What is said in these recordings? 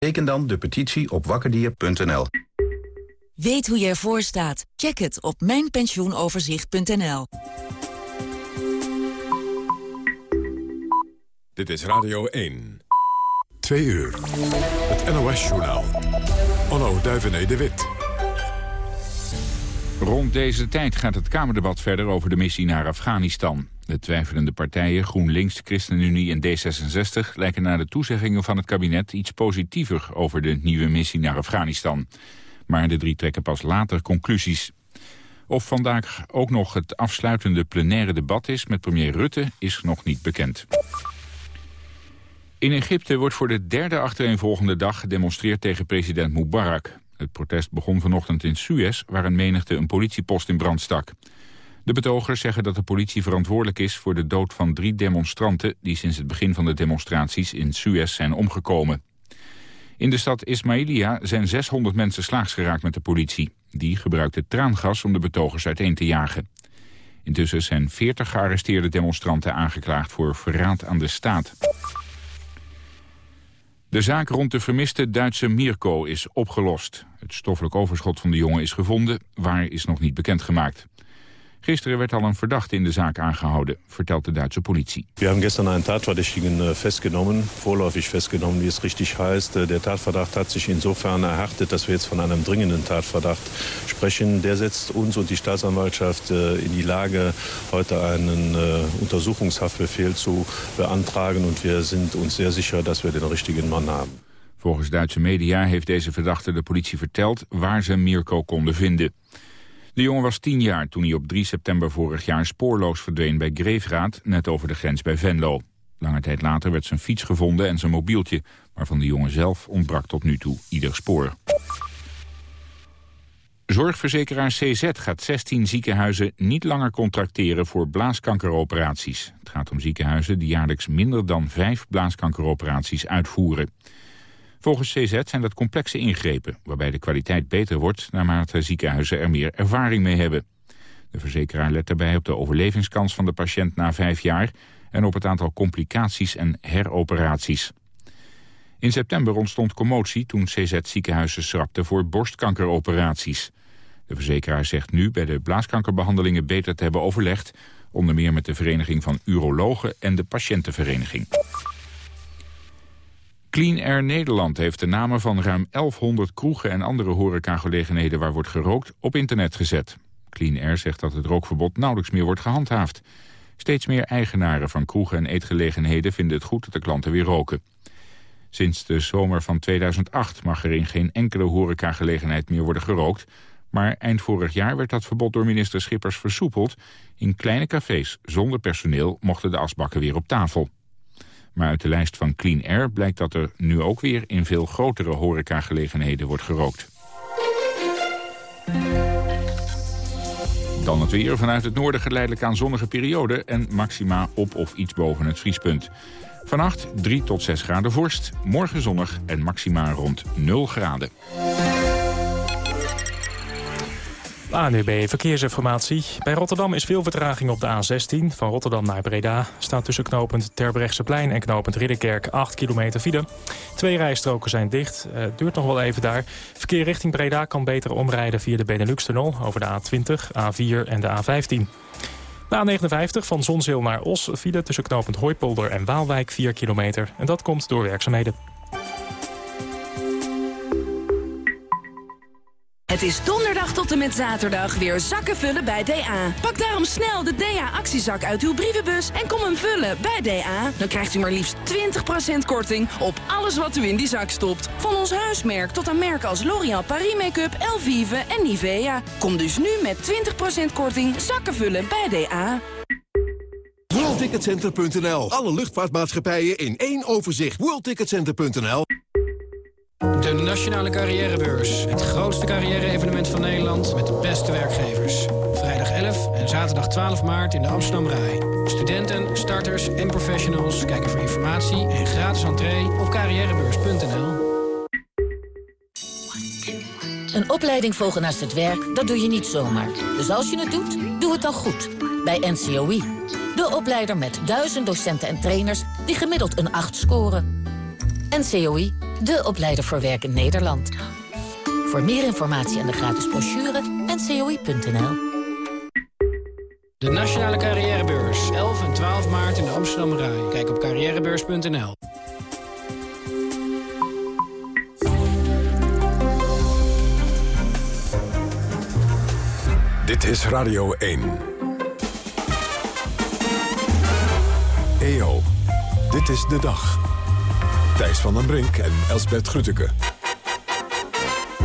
Teken dan de petitie op wakkerdier.nl. Weet hoe je ervoor staat? Check het op mijnpensioenoverzicht.nl. Dit is Radio 1. 2 uur. Het NOS-journaal. Onno Duivené de Wit. Rond deze tijd gaat het Kamerdebat verder over de missie naar Afghanistan. De twijfelende partijen GroenLinks, ChristenUnie en D66... lijken na de toezeggingen van het kabinet iets positiever... over de nieuwe missie naar Afghanistan. Maar de drie trekken pas later conclusies. Of vandaag ook nog het afsluitende plenaire debat is met premier Rutte... is nog niet bekend. In Egypte wordt voor de derde achtereenvolgende dag gedemonstreerd tegen president Mubarak. Het protest begon vanochtend in Suez, waar een menigte een politiepost in brand stak. De betogers zeggen dat de politie verantwoordelijk is voor de dood van drie demonstranten... die sinds het begin van de demonstraties in Suez zijn omgekomen. In de stad Ismailia zijn 600 mensen slaags geraakt met de politie. Die gebruikte traangas om de betogers uiteen te jagen. Intussen zijn 40 gearresteerde demonstranten aangeklaagd voor verraad aan de staat. De zaak rond de vermiste Duitse Mirko is opgelost. Het stoffelijk overschot van de jongen is gevonden, waar is nog niet bekendgemaakt. Gisteren werd al een verdachte in de zaak aangehouden, vertelt de Duitse politie. We hebben gestern einen Tatverdächtigen äh, festgenommen, vorläufig festgenommen, wie es richtig heißt. Äh, der Tatverdacht hat sich insofern erhärtet, dass wir jetzt von einem dringenden Tatverdacht sprechen. Der setzt uns und die Staatsanwaltschaft äh, in die Lage, heute einen Untersuchungshaftbefehl zu beantragen. Und wir sind uns sehr sicher, dass wir den richtigen Mann haben. Volgens Duitse media heeft deze verdachte de politie verteld waar ze Mirko konden vinden. De jongen was tien jaar toen hij op 3 september vorig jaar spoorloos verdween bij Greefraad, net over de grens bij Venlo. Lange tijd later werd zijn fiets gevonden en zijn mobieltje, maar van de jongen zelf ontbrak tot nu toe ieder spoor. Zorgverzekeraar CZ gaat 16 ziekenhuizen niet langer contracteren voor blaaskankeroperaties. Het gaat om ziekenhuizen die jaarlijks minder dan vijf blaaskankeroperaties uitvoeren. Volgens CZ zijn dat complexe ingrepen, waarbij de kwaliteit beter wordt naarmate ziekenhuizen er meer ervaring mee hebben. De verzekeraar let daarbij op de overlevingskans van de patiënt na vijf jaar en op het aantal complicaties en heroperaties. In september ontstond commotie toen CZ ziekenhuizen schrapte voor borstkankeroperaties. De verzekeraar zegt nu bij de blaaskankerbehandelingen beter te hebben overlegd, onder meer met de Vereniging van Urologen en de Patiëntenvereniging. Clean Air Nederland heeft de namen van ruim 1100 kroegen en andere horecagelegenheden waar wordt gerookt op internet gezet. Clean Air zegt dat het rookverbod nauwelijks meer wordt gehandhaafd. Steeds meer eigenaren van kroegen en eetgelegenheden vinden het goed dat de klanten weer roken. Sinds de zomer van 2008 mag er in geen enkele horecagelegenheid meer worden gerookt. Maar eind vorig jaar werd dat verbod door minister Schippers versoepeld. In kleine cafés zonder personeel mochten de asbakken weer op tafel. Maar uit de lijst van Clean Air blijkt dat er nu ook weer in veel grotere horecagelegenheden wordt gerookt. Dan het weer. Vanuit het noorden geleidelijk aan zonnige periode en maxima op of iets boven het vriespunt. Vannacht 3 tot 6 graden vorst, morgen zonnig en maxima rond 0 graden. ANUB Verkeersinformatie. Bij Rotterdam is veel vertraging op de A16. Van Rotterdam naar Breda staat tussen knooppunt Terbrechtseplein en knooppunt Ridderkerk 8 kilometer file. Twee rijstroken zijn dicht. Uh, duurt nog wel even daar. Verkeer richting Breda kan beter omrijden via de Benelux-tunnel over de A20, A4 en de A15. De A59 van Zonzeel naar Os file tussen knooppunt Hooipolder en Waalwijk 4 kilometer. En dat komt door werkzaamheden. Het is donderdag tot en met zaterdag weer zakken vullen bij DA. Pak daarom snel de DA-actiezak uit uw brievenbus en kom hem vullen bij DA. Dan krijgt u maar liefst 20% korting op alles wat u in die zak stopt. Van ons huismerk tot aan merken als L'Oréal Paris Make-up, Elvive en Nivea. Kom dus nu met 20% korting zakken vullen bij DA. WorldTicketCenter.nl. Alle luchtvaartmaatschappijen in één overzicht. WorldTicketCenter.nl. De Nationale Carrièrebeurs. Het grootste carrière-evenement van Nederland met de beste werkgevers. Vrijdag 11 en zaterdag 12 maart in de Amsterdam Rai. Studenten, starters en professionals kijken voor informatie en gratis entree op carrièrebeurs.nl. Een opleiding volgen naast het werk, dat doe je niet zomaar. Dus als je het doet, doe het dan goed. Bij NCOI. De opleider met duizend docenten en trainers die gemiddeld een 8 scoren. NCOI De opleider voor werk in Nederland. Voor meer informatie en de gratis brochure ncoi.nl. De Nationale Carrièrebeurs. 11 en 12 maart in de Amsterdam Rai. Kijk op carrièrebeurs.nl. Dit is Radio 1. EO, dit is de dag. Thijs van den Brink en Elsbert Grütke.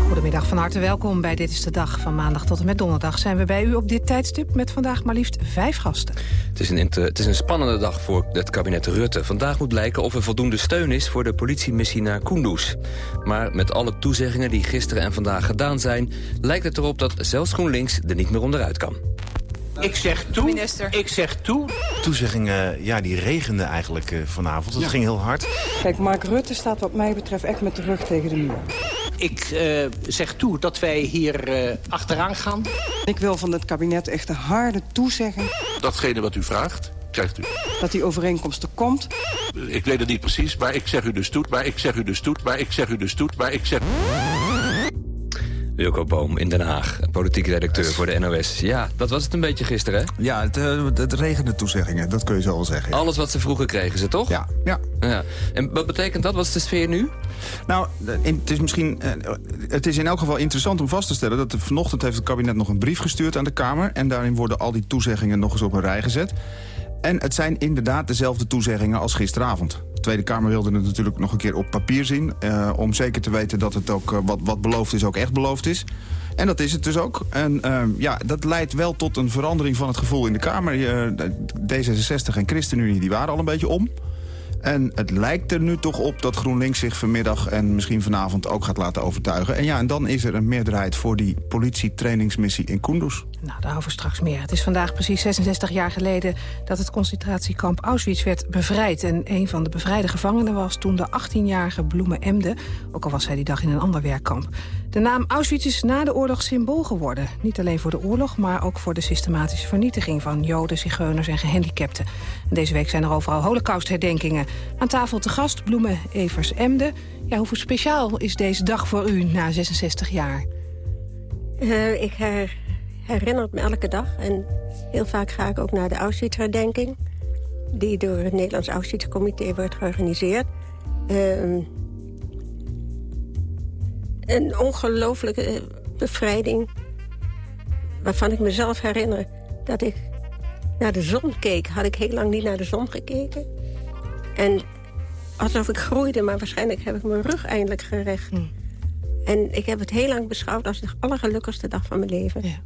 Goedemiddag, van harte welkom bij Dit is de Dag. Van maandag tot en met donderdag zijn we bij u op dit tijdstip... met vandaag maar liefst vijf gasten. Het is, een, het is een spannende dag voor het kabinet Rutte. Vandaag moet blijken of er voldoende steun is voor de politiemissie naar Kunduz. Maar met alle toezeggingen die gisteren en vandaag gedaan zijn... lijkt het erop dat zelfs GroenLinks er niet meer onderuit kan. Ik zeg toe, Minister. ik zeg toe. Toezeggingen, ja, die regenden eigenlijk uh, vanavond. Het ging heel hard. Kijk, Mark Rutte staat wat mij betreft echt met de rug tegen de muur. Ik uh, zeg toe dat wij hier uh, achteraan gaan. Ik wil van het kabinet echt een harde toezeggen. Datgene wat u vraagt, krijgt u. Dat die overeenkomst er komt. Ik weet het niet precies, maar ik zeg u dus toet, maar ik zeg u dus toet, maar ik zeg u dus toet, maar ik zeg... Wilco Boom in Den Haag, politiek redacteur voor de NOS. Ja, dat was het een beetje gisteren, hè? Ja, het, uh, het regende toezeggingen, dat kun je zo wel zeggen. Ja. Alles wat ze vroeger kregen ze, toch? Ja. ja. ja. En wat betekent dat? Wat is de sfeer nu? Nou, het is misschien... Uh, het is in elk geval interessant om vast te stellen... dat vanochtend heeft het kabinet nog een brief gestuurd aan de Kamer... en daarin worden al die toezeggingen nog eens op een rij gezet. En het zijn inderdaad dezelfde toezeggingen als gisteravond. De Tweede Kamer wilde het natuurlijk nog een keer op papier zien... Uh, om zeker te weten dat het ook uh, wat, wat beloofd is ook echt beloofd is. En dat is het dus ook. En uh, ja, dat leidt wel tot een verandering van het gevoel in de Kamer. D66 en ChristenUnie die waren al een beetje om. En het lijkt er nu toch op dat GroenLinks zich vanmiddag en misschien vanavond ook gaat laten overtuigen. En ja, en dan is er een meerderheid voor die politietrainingsmissie in Kunduz. Nou, daarover straks meer. Het is vandaag precies 66 jaar geleden dat het concentratiekamp Auschwitz werd bevrijd. En een van de bevrijde gevangenen was toen de 18-jarige Bloemen Emde. Ook al was hij die dag in een ander werkkamp. De naam Auschwitz is na de oorlog symbool geworden. Niet alleen voor de oorlog, maar ook voor de systematische vernietiging van Joden, Zigeuners en gehandicapten. En deze week zijn er overal holocaustherdenkingen. Aan tafel te gast Bloemen Evers Emde. Ja, hoeveel speciaal is deze dag voor u na 66 jaar? Uh, ik her, herinner het me elke dag. En heel vaak ga ik ook naar de Auschwitz-herdenking... die door het Nederlands Auschwitz-comité wordt georganiseerd. Uh, een ongelooflijke bevrijding... waarvan ik mezelf herinner dat ik naar de zon keek. Had ik heel lang niet naar de zon gekeken. En alsof ik groeide, maar waarschijnlijk heb ik mijn rug eindelijk gerecht. Hm. En ik heb het heel lang beschouwd als de allergelukkigste dag van mijn leven. Ja.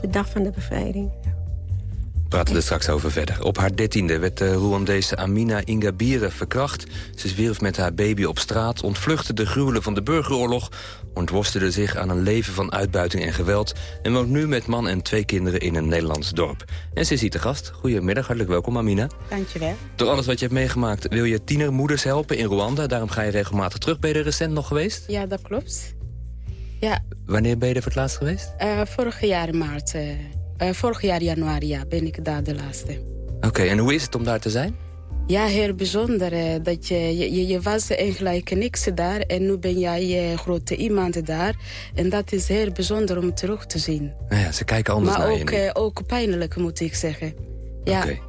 De dag van de bevrijding. We praten er straks over verder. Op haar dertiende werd de Rwandese Amina Ingabire verkracht. Ze zwierf met haar baby op straat, ontvluchtte de gruwelen van de burgeroorlog... ontworstelde zich aan een leven van uitbuiting en geweld... en woont nu met man en twee kinderen in een Nederlands dorp. En ze is hier te gast. Goedemiddag, hartelijk welkom Amina. Dankjewel. Door alles wat je hebt meegemaakt wil je tienermoeders helpen in Rwanda. Daarom ga je regelmatig terug. Ben je er recent nog geweest? Ja, dat klopt. Ja. Wanneer ben je er voor het laatst geweest? Uh, vorig jaar in maart... Uh... Uh, vorig jaar januari ja, ben ik daar de laatste. Oké, okay, en hoe is het om daar te zijn? Ja, heel bijzonder. Uh, dat je, je, je was eigenlijk niks daar en nu ben jij grote iemand daar. En dat is heel bijzonder om terug te zien. Nou ja, ze kijken anders maar naar ook, je. Maar ook pijnlijk, moet ik zeggen. Ja. Oké. Okay.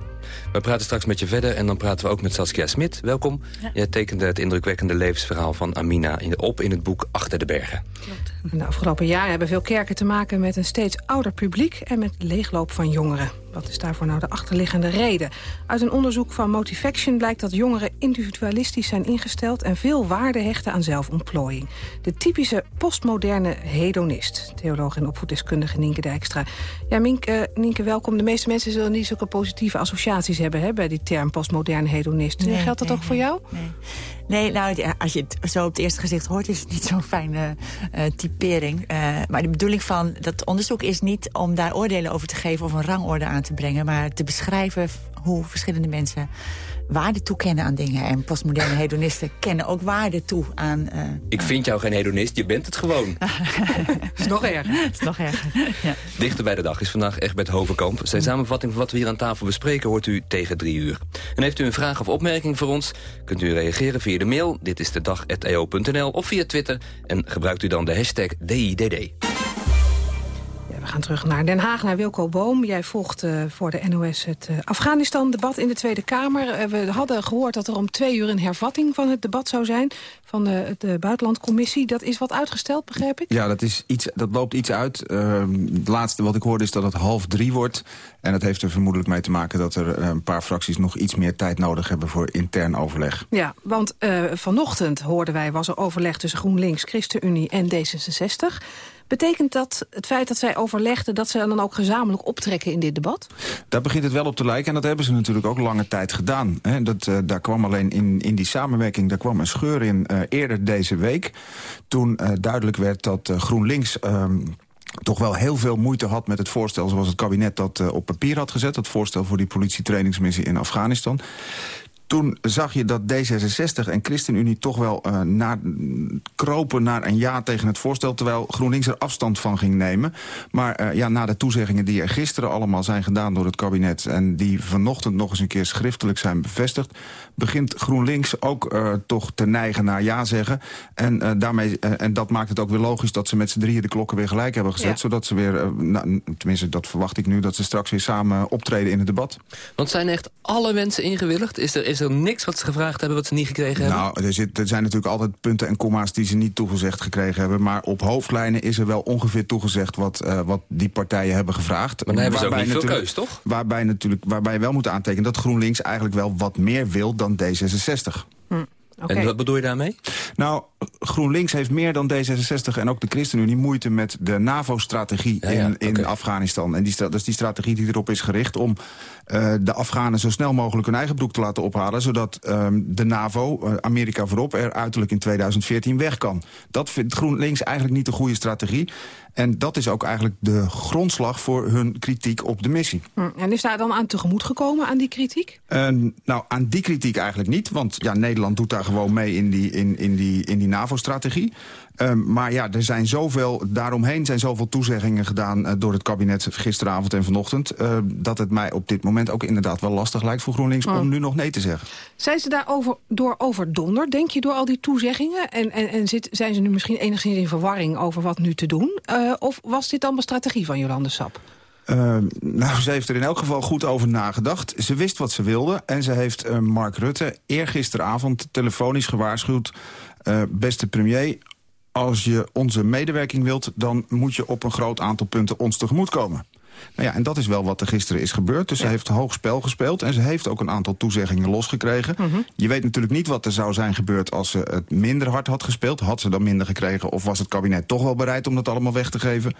We praten straks met je verder en dan praten we ook met Saskia Smit. Welkom. Ja. Jij tekende het indrukwekkende levensverhaal van Amina in de, op in het boek Achter de Bergen. Klopt. De afgelopen jaren hebben veel kerken te maken met een steeds ouder publiek... en met leegloop van jongeren. Wat is daarvoor nou de achterliggende reden? Uit een onderzoek van Motivaction blijkt dat jongeren individualistisch zijn ingesteld... en veel waarde hechten aan zelfontplooiing. De typische postmoderne hedonist. Theoloog en opvoeddeskundige Nienke Dijkstra. Ja, Minke, Nienke, welkom. De meeste mensen zullen niet zulke positieve associaties hebben... Hè, bij die term postmoderne hedonist. Nee, Geldt dat nee, ook voor jou? Nee. Nee, nou, als je het zo op het eerste gezicht hoort... is het niet zo'n fijne uh, Uh, maar de bedoeling van dat onderzoek is niet om daar oordelen over te geven... of een rangorde aan te brengen... maar te beschrijven hoe verschillende mensen waarde toekennen aan dingen. En postmoderne hedonisten kennen ook waarde toe aan... Uh, ik vind jou geen hedonist, je bent het gewoon. is nog erger. is nog erger, ja. Dichter bij de dag is vandaag Egbert Hovenkamp. Zijn samenvatting van wat we hier aan tafel bespreken hoort u tegen drie uur. En heeft u een vraag of opmerking voor ons, kunt u reageren via de mail. Dit is de dag.eo.nl of via Twitter. En gebruikt u dan de hashtag DIDD. We gaan terug naar Den Haag, naar Wilco Boom. Jij volgt uh, voor de NOS het uh, Afghanistan-debat in de Tweede Kamer. Uh, we hadden gehoord dat er om twee uur een hervatting van het debat zou zijn... van de, de Buitenlandcommissie. Dat is wat uitgesteld, begrijp ik? Ja, dat, is iets, dat loopt iets uit. Ehm, het laatste wat ik hoorde is dat het half drie wordt. En dat heeft er vermoedelijk mee te maken... dat er een paar fracties nog iets meer tijd nodig hebben... voor intern overleg. Ja, want vanochtend hoorden wij... was er overleg tussen GroenLinks, ChristenUnie en D66... Betekent dat het feit dat zij overlegden... dat ze dan ook gezamenlijk optrekken in dit debat? Daar begint het wel op te lijken. En dat hebben ze natuurlijk ook lange tijd gedaan. dat, uh, daar kwam alleen in, in die samenwerking daar kwam een scheur in uh, eerder deze week. Toen uh, duidelijk werd dat GroenLinks... Ehm, toch wel heel veel moeite had met het voorstel zoals het kabinet dat op papier had gezet. Het voorstel voor die politietrainingsmissie in Afghanistan toen zag je dat D66 en ChristenUnie toch wel uh, naar, kropen naar een ja tegen het voorstel... terwijl GroenLinks er afstand van ging nemen. Maar uh, ja, na de toezeggingen die er gisteren allemaal zijn gedaan door het kabinet... en die vanochtend nog eens een keer schriftelijk zijn bevestigd... begint GroenLinks ook uh, toch te neigen naar ja zeggen. En, daarmee, en dat maakt het ook weer logisch dat ze met z'n drieën de klokken weer gelijk hebben gezet. Ja. Zodat ze weer, nou, tenminste dat verwacht ik nu... dat ze straks weer samen optreden in het debat. Want zijn echt alle mensen ingewilligd? Is er, is er niks wat ze gevraagd hebben wat ze niet gekregen hebben? Nou, er, zit, er zijn natuurlijk altijd punten en komma's die ze niet toegezegd gekregen hebben. Maar op hoofdlijnen is er wel ongeveer toegezegd wat, uh, wat die partijen hebben gevraagd. Maar dan hebben ze ook niet veel keus, toch? Waarbij, natuurlijk, waarbij je wel moet aantekenen dat GroenLinks eigenlijk wel wat meer wil dan D66. Hm. Okay. En wat bedoel je daarmee? Nou, GroenLinks heeft meer dan D66 en ook de ChristenUnie moeite met de NAVO-strategie ja, ja, in, in okay. Afghanistan. En die, dat is die strategie die erop is gericht om uh, de Afghanen zo snel mogelijk hun eigen broek te laten ophalen... zodat um, de NAVO, uh, Amerika voorop, er uiterlijk in 2014 weg kan. Dat vindt GroenLinks eigenlijk niet de goede strategie. En dat is ook eigenlijk de grondslag voor hun kritiek op de missie. Hm. En is daar dan aan tegemoet gekomen, aan die kritiek? Uh, nou, aan die kritiek eigenlijk niet. Want ja, Nederland doet daar gewoon mee in die, in, in die, in die NAVO-strategie. Um, maar ja, er zijn zoveel, daaromheen zijn zoveel toezeggingen gedaan... Uh, door het kabinet gisteravond en vanochtend... Uh, dat het mij op dit moment ook inderdaad wel lastig lijkt voor GroenLinks... Oh. om nu nog nee te zeggen. Zijn ze daarover door overdonderd, denk je, door al die toezeggingen? En, en, en zit, zijn ze nu misschien enigszins in verwarring over wat nu te doen? Uh, of was dit allemaal strategie van Jolande Sap? Uh, nou, ze heeft er in elk geval goed over nagedacht. Ze wist wat ze wilde en ze heeft uh, Mark Rutte eergisteravond telefonisch gewaarschuwd... Uh, beste premier, als je onze medewerking wilt... dan moet je op een groot aantal punten ons tegemoet komen. Nou ja, en dat is wel wat er gisteren is gebeurd. Dus ja. ze heeft hoog spel gespeeld en ze heeft ook een aantal toezeggingen losgekregen. Mm -hmm. Je weet natuurlijk niet wat er zou zijn gebeurd als ze het minder hard had gespeeld. Had ze dan minder gekregen of was het kabinet toch wel bereid om dat allemaal weg te geven?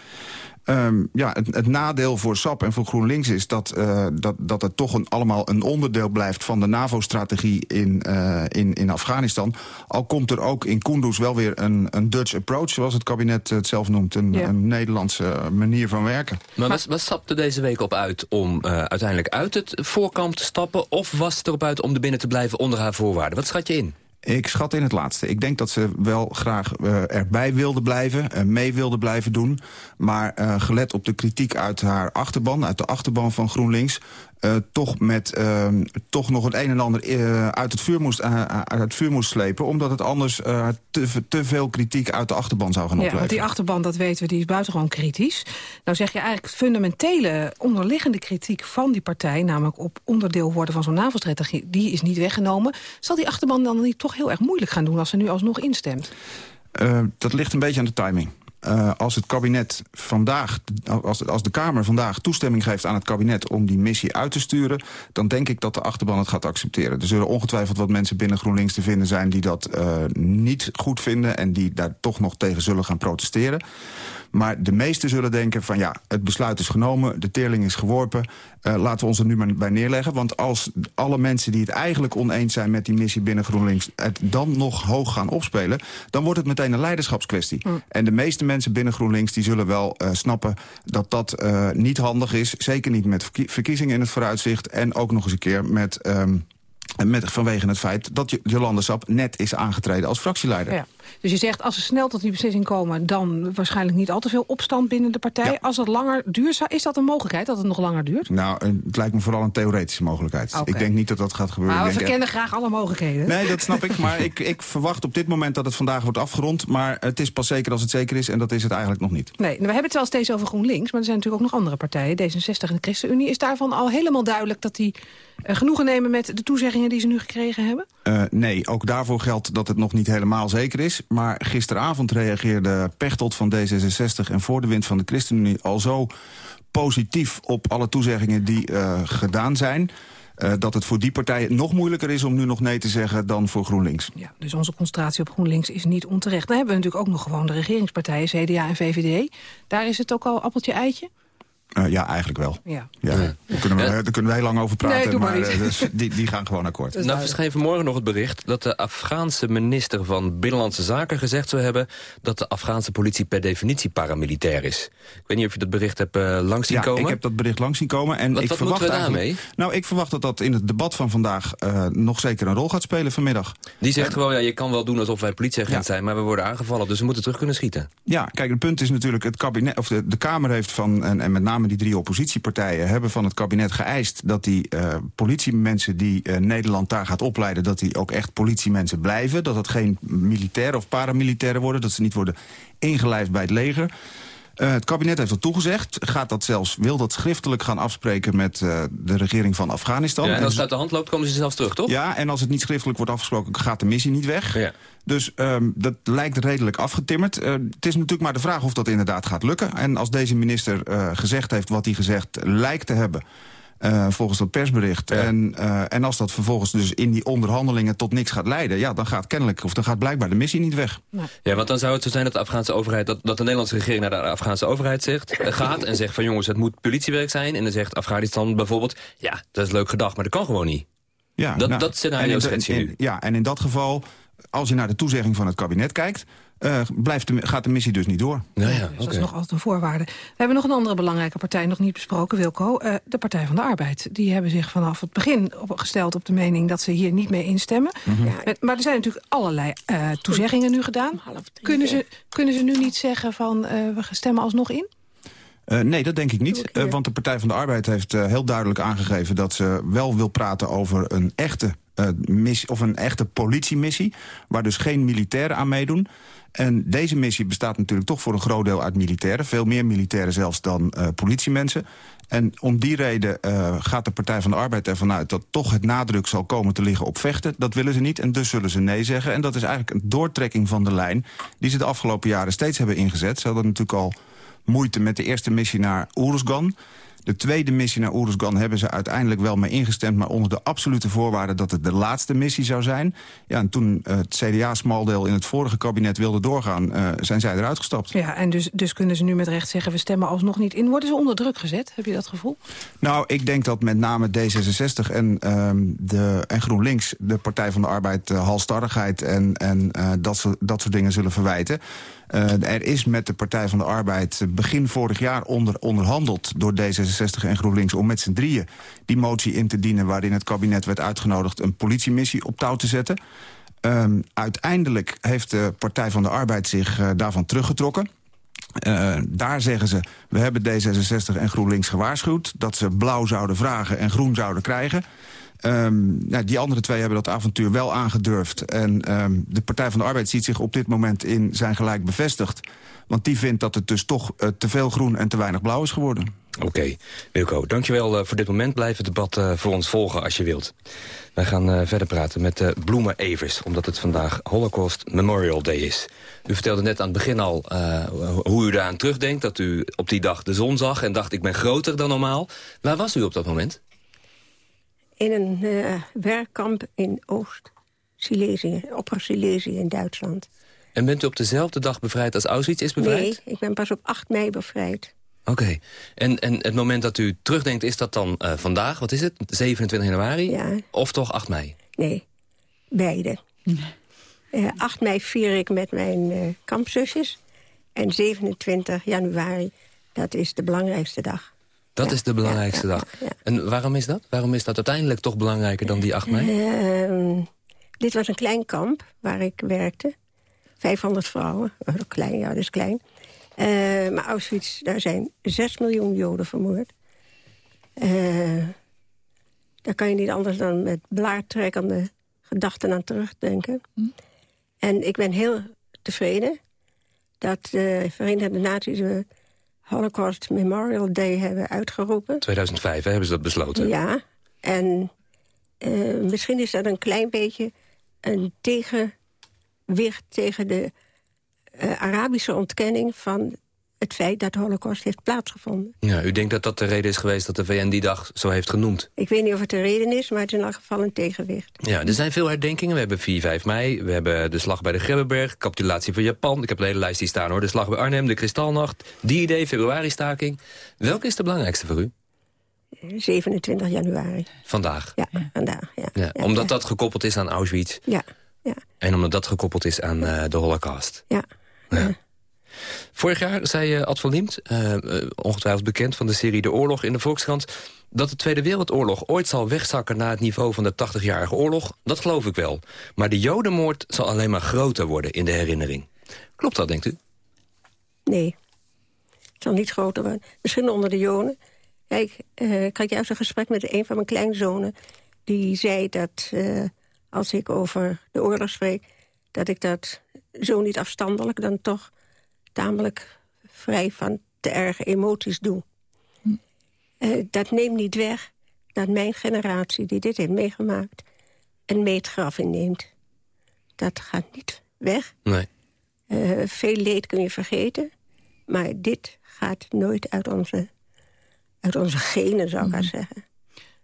Um, ja, het, het, nadeel voor SAP en voor GroenLinks is dat, uh, dat, dat het toch een, allemaal een onderdeel blijft van de NAVO-strategie in, uh, in, in Afghanistan. Al komt er ook in Kunduz wel weer een, een Dutch approach, zoals het kabinet het zelf noemt. Een, ja. een Nederlandse manier van werken. Maar wat, wat stapte deze week op uit om uh, uiteindelijk uit het voorkamp te stappen? Of was het erop uit om er binnen te blijven onder haar voorwaarden? Wat schat je in? Ik schat in het laatste. Ik denk dat ze wel graag uh, erbij wilde blijven, uh, mee wilde blijven doen. Maar uh, gelet op de kritiek uit haar achterban, uit de achterban van GroenLinks... Uh, toch, met, uh, toch nog het een en ander uh, uit, het vuur moest, uit het vuur moest slepen... omdat het anders te, te, veel kritiek uit de achterban zou gaan ja, opleveren. Want die achterban, dat weten we, die is buitengewoon kritisch. Nou zeg je eigenlijk fundamentele onderliggende kritiek van die partij... namelijk op onderdeel worden van zo'n NAVO-strategie... die is niet weggenomen. Zal die achterban dan niet toch heel erg moeilijk gaan doen... als ze nu alsnog instemt? dat ligt een beetje aan de timing. Uh, als het kabinet vandaag, als, als de Kamer vandaag toestemming geeft aan het kabinet om die missie uit te sturen, dan denk ik dat de achterban het gaat accepteren. Er zullen ongetwijfeld wat mensen binnen GroenLinks te vinden zijn die dat uh, niet goed vinden en die daar toch nog tegen zullen gaan protesteren. Maar de meesten zullen denken van ja, het besluit is genomen... de teerling is geworpen, uh, laten we ons er nu maar bij neerleggen. Want als alle mensen die het eigenlijk oneens zijn met die missie binnen GroenLinks... het dan nog hoog gaan opspelen, dan wordt het meteen een leiderschapskwestie. Mm. En de meeste mensen binnen GroenLinks die zullen wel uh, snappen dat dat uh, niet handig is. Zeker niet met verkiezingen in het vooruitzicht. En ook nog eens een keer met... Um, met, vanwege het feit dat Jolande Sap net is aangetreden als fractieleider. Ja. Dus je zegt, als ze snel tot die beslissing komen... dan waarschijnlijk niet al te veel opstand binnen de partij. Als het langer duurt, is dat een mogelijkheid dat het nog langer duurt? Nou, het lijkt me vooral een theoretische mogelijkheid. Ik denk niet dat dat gaat gebeuren. Maar we verkennen graag alle mogelijkheden. Nee, dat snap ik. Maar ik, ik verwacht op dit moment dat het vandaag wordt afgerond. Maar het is pas zeker als het zeker is. En dat is het eigenlijk nog niet. Nee, we hebben het wel steeds over GroenLinks. Maar er zijn natuurlijk ook nog andere partijen. D66 en de ChristenUnie. Is daarvan al helemaal duidelijk dat die uh, genoegen nemen met de toezeggingen die ze nu gekregen hebben? Uh, nee, ook daarvoor geldt dat het nog niet helemaal zeker is. Maar gisteravond reageerde Pechtold van D66 en voor de wind van de ChristenUnie al zo positief op alle toezeggingen die uh, gedaan zijn. Uh, dat het voor die partijen nog moeilijker is om nu nog nee te zeggen dan voor GroenLinks. Ja, dus onze concentratie op GroenLinks is niet onterecht. Dan hebben we natuurlijk ook nog gewoon de regeringspartijen, CDA en VVD. Daar is het ook al appeltje-eitje? Uh, ja, eigenlijk wel. Ja. ja. Daar, kunnen we, daar kunnen we heel lang over praten, nee, maar, maar uh, dus die, die gaan gewoon akkoord. Nou verscheen vanmorgen nog het bericht dat de Afghaanse minister van Binnenlandse Zaken gezegd zou hebben dat de Afghaanse politie per definitie paramilitair is. Ik weet niet of je dat bericht hebt uh, langs zien ja, komen. ik heb dat bericht langs zien komen. En wat ik wat verwacht moeten we daarmee? Nou, ik verwacht dat dat in het debat van vandaag nog zeker een rol gaat spelen vanmiddag. Die zegt gewoon, ja, je kan wel doen alsof wij politieagent ja. zijn, maar we worden aangevallen, dus we moeten terug kunnen schieten. Ja, kijk, het punt is natuurlijk, het kabinet, of de, de Kamer heeft van, en, en met name die drie oppositie partijen hebben van het kabinet geëist... dat die uh, politiemensen die uh, Nederland daar gaat opleiden... dat die ook echt politiemensen blijven. Dat het geen militairen of paramilitairen worden. Dat ze niet worden ingelijfd bij het leger. Uh, het kabinet heeft dat toegezegd. Gaat dat zelfs, wil dat schriftelijk gaan afspreken met uh, de regering van Afghanistan. Ja, en als het uit de hand loopt, komen ze zelfs terug, toch? Ja, en als het niet schriftelijk wordt afgesproken, gaat de missie niet weg. Ja. Dus um, dat lijkt redelijk afgetimmerd. Uh, het is natuurlijk maar de vraag of dat inderdaad gaat lukken. En als deze minister gezegd heeft wat hij gezegd lijkt te hebben... Uh, volgens dat persbericht. Ja. En, uh, en als dat vervolgens dus in die onderhandelingen tot niks gaat leiden... ja, dan gaat kennelijk, of dan gaat blijkbaar de missie niet weg. Ja, want dan zou het zo zijn dat de Afghaanse overheid... dat, dat de Nederlandse regering naar de Afghaanse overheid zegt, gaat... en zegt van jongens, het moet politiewerk zijn. En dan zegt Afghanistan bijvoorbeeld... ja, dat is leuk gedacht, maar dat kan gewoon niet. Ja, dat, nou, dat scenario schets je nu. Ja, en in dat geval, als je naar de toezegging van het kabinet kijkt... Uh, blijft de, gaat de missie dus niet door. Nou ja, dus okay. dat is nog altijd een voorwaarde. We hebben nog een andere belangrijke partij nog niet besproken, Wilco. Uh, de Partij van de Arbeid. Die hebben zich vanaf het begin opgesteld op de mening dat ze hier niet mee instemmen. Mm -hmm. ja, maar er zijn natuurlijk allerlei uh, toezeggingen nu gedaan. Kunnen ze, kunnen ze nu niet zeggen van we stemmen alsnog in? Uh, nee, dat denk ik niet. Uh, want de Partij van de Arbeid heeft uh, heel duidelijk aangegeven... dat ze wel wil praten over een echte, missie, of een echte politiemissie... waar dus geen militairen aan meedoen. En deze missie bestaat natuurlijk toch voor een groot deel uit militairen. Veel meer militairen zelfs dan politiemensen. En om die reden gaat de Partij van de Arbeid ervan uit... dat toch het nadruk zal komen te liggen op vechten. Dat willen ze niet en dus zullen ze nee zeggen. En dat is eigenlijk een doortrekking van de lijn... die ze de afgelopen jaren steeds hebben ingezet. Ze hadden natuurlijk al moeite met de eerste missie naar Oeruzgan... De tweede missie naar Oeruzgan hebben ze uiteindelijk wel mee ingestemd... maar onder de absolute voorwaarde dat het de laatste missie zou zijn. Ja, en toen uh, het CDA-smaldeel in het vorige kabinet wilde doorgaan... Uh, zijn zij eruit gestapt. Ja, en dus, dus kunnen ze nu met recht zeggen... we stemmen alsnog niet in. Worden ze onder druk gezet? Heb je dat gevoel? Nou, ik denk dat met name D66 en, uh, de, en GroenLinks... de Partij van de Arbeid uh, halstarrigheid en, en dat, soort, dat soort dingen zullen verwijten... Uh, er is met de Partij van de Arbeid begin vorig jaar onder, onderhandeld... door D66 en GroenLinks om met z'n drieën die motie in te dienen... waarin het kabinet werd uitgenodigd een politiemissie op touw te zetten. Um, uiteindelijk heeft de Partij van de Arbeid zich uh, daarvan teruggetrokken. Daar zeggen ze, we hebben D66 en GroenLinks gewaarschuwd... dat ze blauw zouden vragen en groen zouden krijgen... Nou, die andere twee hebben dat avontuur wel aangedurfd. En um, de Partij van de Arbeid ziet zich op dit moment in zijn gelijk bevestigd. Want die vindt dat het dus toch uh, te veel groen en te weinig blauw is geworden. Oké, okay. Wilco, dankjewel uh, voor dit moment. Blijf het debat uh, voor ons volgen als je wilt. Wij gaan verder praten met Bloemen Evers, omdat het vandaag Holocaust Memorial Day is. U vertelde net aan het begin al hoe u daaraan terugdenkt... dat u op die dag de zon zag en dacht ik ben groter dan normaal. Waar was u op dat moment? In een uh, werkkamp in Oost-Silesië, Opper-Silesië in Duitsland. En bent u op dezelfde dag bevrijd als Auschwitz is bevrijd? Nee, ik ben pas op 8 mei bevrijd. Oké. En, en het moment dat u terugdenkt, is dat dan uh, vandaag, wat is het, 27 januari? Ja. Of toch 8 mei? Nee, beide. Uh, 8 mei vier ik met mijn uh, kampzusjes. En 27 januari, dat is de belangrijkste dag. Dat ja. is de belangrijkste ja, dag. En waarom is dat? Waarom is dat uiteindelijk toch belangrijker dan die 8 mei? Ehm, dit was een klein kamp waar ik werkte. 500 vrouwen. Oh, klein, ja, dat is klein. Uh, maar Auschwitz, daar zijn 6 miljoen Joden vermoord. Uh, daar kan je niet anders dan met blaartrekkende gedachten aan terugdenken. Hm. En ik ben heel tevreden dat de Verenigde Naties Holocaust Memorial Day hebben uitgeroepen. 2005 hè, hebben ze dat besloten. Ja, en uh, misschien is dat een klein beetje een tegenwicht tegen de uh, Arabische ontkenning van het feit dat de holocaust heeft plaatsgevonden. Ja, u denkt dat dat de reden is geweest dat de VN die dag zo heeft genoemd? Ik weet niet of het de reden is, maar het is in elk geval een tegenwicht. Ja, er zijn veel herdenkingen. We hebben 4, 5 mei, we hebben de slag bij de Grebbeberg... capitulatie van Japan, ik heb de hele lijst hier staan hoor... de slag bij Arnhem, de Kristalnacht, die idee, februari-staking. Welke is de belangrijkste voor u? 27 januari. Vandaag? Ja, vandaag, ja. ja, ja omdat dat gekoppeld is aan Auschwitz? Ja, ja. En omdat dat gekoppeld is aan uh, de holocaust? Ja. ja. Vorig jaar zei uh, Ad van Liemt, uh, uh, ongetwijfeld bekend van de serie De Oorlog in de Volkskrant... dat de Tweede Wereldoorlog ooit zal wegzakken naar het niveau van de 80-jarige oorlog. Dat geloof ik wel. Maar de jodenmoord zal alleen maar groter worden in de herinnering. Klopt dat, denkt u? Nee. Het zal niet groter worden. Misschien onder de joden. Kijk, ik had juist een gesprek met een van mijn kleinzonen... die zei dat als ik over de oorlog spreek... dat ik dat zo niet afstandelijk dan toch tamelijk vrij van te erge emoties doe. Hm. Uh, dat neemt niet weg dat mijn generatie die dit heeft meegemaakt... een meetgraf inneemt. Dat gaat niet weg. Nee. Uh, veel leed kun je vergeten. Maar dit gaat nooit uit onze, uit onze genen, zou ik maar zeggen.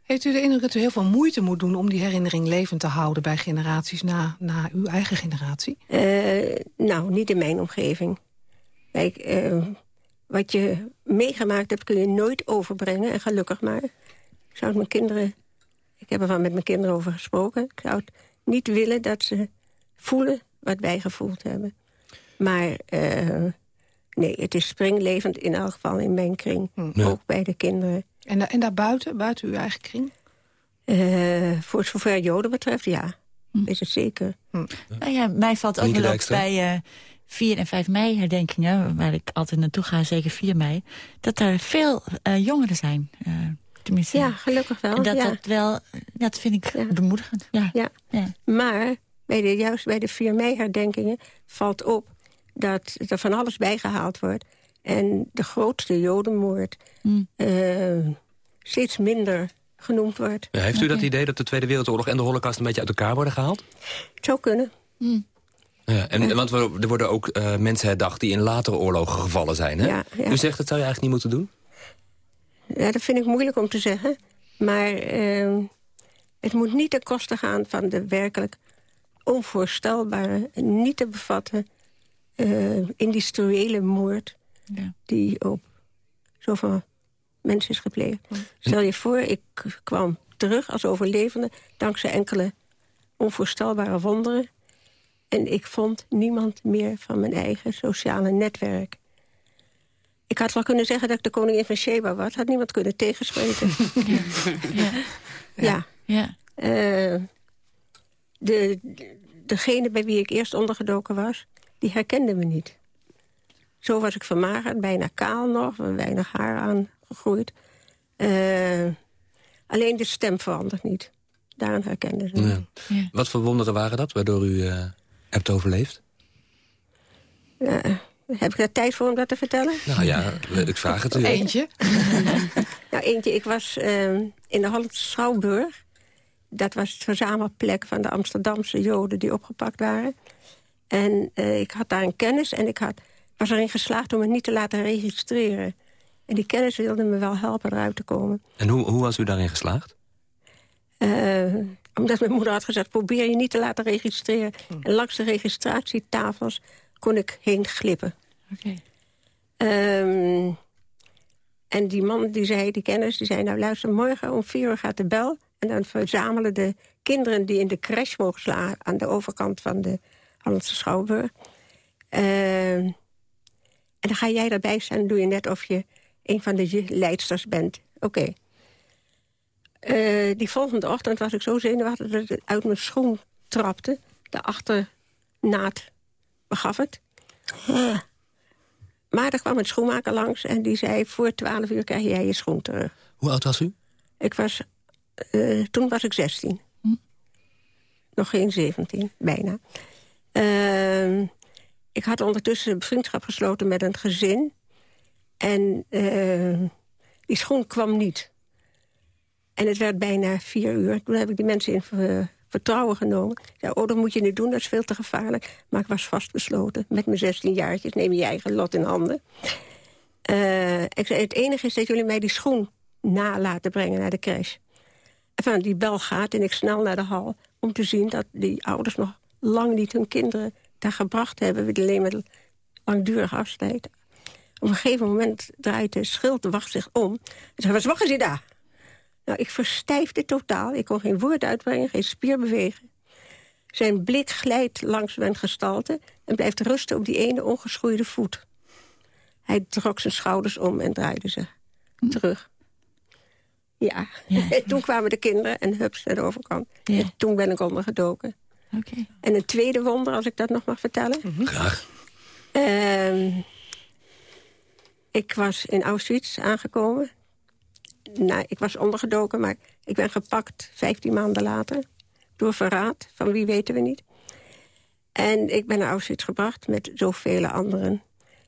Heeft u de indruk dat u heel veel moeite moet doen... om die herinnering levend te houden bij generaties na, na uw eigen generatie? Uh, nou, niet in mijn omgeving. Kijk, uh, wat je meegemaakt hebt kun je nooit overbrengen. En gelukkig maar. Ik zou het mijn kinderen... Ik heb er van met mijn kinderen over gesproken. Ik zou het niet willen dat ze voelen wat wij gevoeld hebben. Maar uh, nee, het is springlevend in elk geval in mijn kring. Ja. Ook bij de kinderen. En, da en daarbuiten, buiten uw eigen kring? Uh, voor zover Joden betreft, ja. Hm. Is het zeker. Hm. Nou ja, mij valt ook wel op bij... Uh, 4 en 5 mei herdenkingen, waar ik altijd naartoe ga, zeker 4 mei... dat er veel uh, jongeren zijn. Uh, tenminste. Ja, gelukkig wel. En dat ja. dat wel, dat vind ik ja. bemoedigend. Ja. Ja. ja. Maar bij de, juist bij de 4 mei herdenkingen valt op dat er van alles bijgehaald wordt. En de grootste jodenmoord mm. uh, steeds minder genoemd wordt. Heeft u okay. dat idee dat de Tweede Wereldoorlog en de Holocaust een beetje uit elkaar worden gehaald? Het zou kunnen. Mm. Ja, en, want er worden ook uh, mensen herdacht die in latere oorlogen gevallen zijn. Hè? Ja, ja. U zegt dat zou je eigenlijk niet moeten doen? Ja, dat vind ik moeilijk om te zeggen. Maar uh, het moet niet ten koste gaan van de werkelijk onvoorstelbare... niet te bevatten uh, industriële moord... Ja. die op zoveel mensen is gepleegd. Stel je voor, ik kwam terug als overlevende... dankzij enkele onvoorstelbare wonderen... En ik vond niemand meer van mijn eigen sociale netwerk. Ik had wel kunnen zeggen dat ik de koningin van Sheba was. Had niemand kunnen tegenspreken. Ja. ja. ja. ja. Uh, de, degene bij wie ik eerst ondergedoken was, die herkende me niet. Zo was ik vermagerd, bijna kaal nog, weinig haar aangegroeid. Uh, alleen de stem verandert niet. Daaraan herkenden ze me. Ja. Ja. Wat voor wonderen waren dat, waardoor u... Uh hebt overleefd? Uh, heb ik daar tijd voor om dat te vertellen? Nou ja, ik vraag het u. Eentje? nou, eentje. Ik was uh, in de Hollandse Schouwburg. Dat was het verzamelplek van de Amsterdamse Joden die opgepakt waren. En uh, ik had daar een kennis en ik had, was erin geslaagd om het niet te laten registreren. En die kennis wilde me wel helpen eruit te komen. En hoe, hoe was u daarin geslaagd? Uh, Omdat mijn moeder had gezegd, probeer je niet te laten registreren. En langs de registratietafels kon ik heen glippen. Ehm, en die man, die zei, die kennis, die zei... nou luister, morgen om vier uur gaat de bel... en dan verzamelen de kinderen die in de crash mogen slaan... aan de overkant van de Hollandse Schouwburg. Ehm, en dan ga jij erbij staan en doe je net of je een van de leidsters bent. Oké. Eh, die volgende ochtend was ik zo zenuwachtig dat ik uit mijn schoen trapte. De achternaad begaf het. Maar er kwam een schoenmaker langs en die zei... voor twaalf uur krijg jij je schoen terug. Hoe oud was u? Ik was, uh, toen was ik 16. Hm. Nog geen 17, bijna. Uh, ik had ondertussen een vriendschap gesloten met een gezin. En uh, die schoen kwam niet. En het werd bijna vier uur. Toen heb ik die mensen in vertrouwen genomen. Ja, oh, dat moet je niet doen, dat is veel te gevaarlijk. Maar ik was vastbesloten. Met mijn 16 jaartjes neem je eigen lot in handen. Uh, ik zei, het enige is dat jullie mij die schoen na laten brengen naar de crash. En van die bel gaat en ik snel naar de hal... om te zien dat die ouders nog lang niet hun kinderen daar gebracht hebben. We alleen met langdurig afscheid. Op een gegeven moment draait de schildwacht zich om. En zei, wat ze daar? Nou, ik verstijfde totaal. Ik kon geen woord uitbrengen, geen spier bewegen. Zijn blik glijdt langs mijn gestalte... en blijft rusten op die ene ongeschoeide voet. Hij trok zijn schouders om en draaide ze terug. Ja, toen kwamen de kinderen en hups naar de overkant. En toen ben ik ondergedoken. Okay. En een tweede wonder, als ik dat nog mag vertellen. Mhm. Graag. Uh, ik was in Auschwitz aangekomen nou, ik was ondergedoken, maar ik ben gepakt 15 maanden later. Door verraad, van wie weten we niet. En ik ben naar Auschwitz gebracht met zoveel anderen.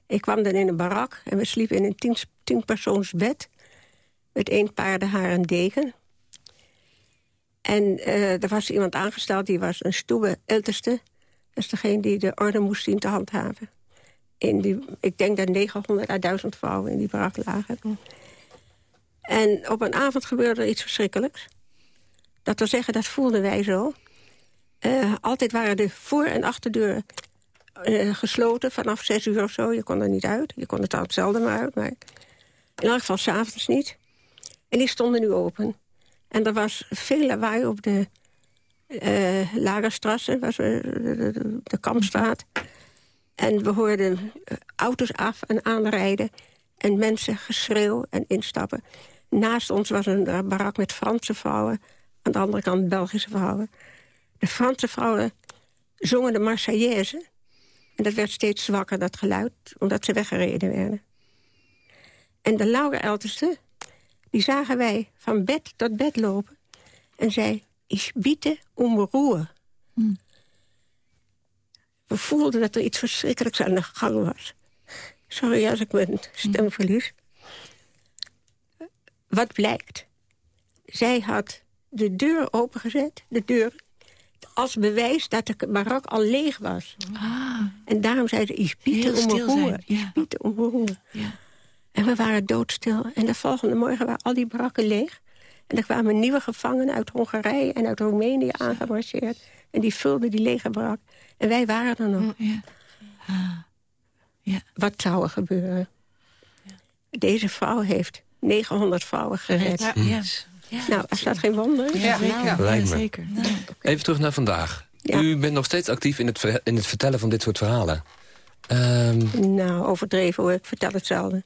Ik kwam dan in een barak en we sliepen in een tien, tienpersoons bed... met één paardenhaar en deken. En uh, er was iemand aangesteld, die was een stoebe älteste. Dat is degene die de orde moest zien te handhaven. In die, ik denk dat 900 à 1000 vrouwen in die barak lagen. En op een avond gebeurde er iets verschrikkelijks. Dat wil zeggen, dat voelden wij zo. Uh, altijd waren de voor- en achterdeuren uh, gesloten vanaf zes uur of zo. Je kon er niet uit. Je kon het al zelden maar uit, maar in elk geval s'avonds niet. En die stonden nu open. En er was veel lawaai op de uh, Lagerstrasse, was, de, de, de. En we hoorden auto's af en aanrijden en mensen geschreeuw en instappen. Naast ons was een eh, barak met Franse vrouwen. Aan de andere kant Belgische vrouwen. De Franse vrouwen zongen de Marseillaise. En dat werd steeds zwakker, dat geluid, omdat ze weggereden werden. En de Lauwerelteste, die zagen wij van bed tot bed lopen. En zei, ik biete om Ruhe. Hmm. We voelden dat er iets verschrikkelijks aan de gang was. Sorry als ik mijn stem verlies. Wat blijkt? Zij had de deur opengezet, de deur... als bewijs dat de barak al leeg was. Ah. En daarom zei ze, ik bied om roer. Ik om roer. Ja. En we waren doodstil. En de volgende morgen waren al die barakken leeg. En er kwamen nieuwe gevangenen uit Hongarije en uit Roemenië aangemarcheerd. En die vulden die lege barak. En wij waren er nog. Ja. Ah. Ja. Wat zou er gebeuren? Deze vrouw heeft 900 vrouwen gered. Ja, ja. Nou, is dat geen wonder? Ja, zeker. Zeker. Even terug naar vandaag. U bent nog steeds actief in het, in het vertellen van dit soort verhalen. Um... Nou, overdreven hoor. Ik vertel hetzelfde.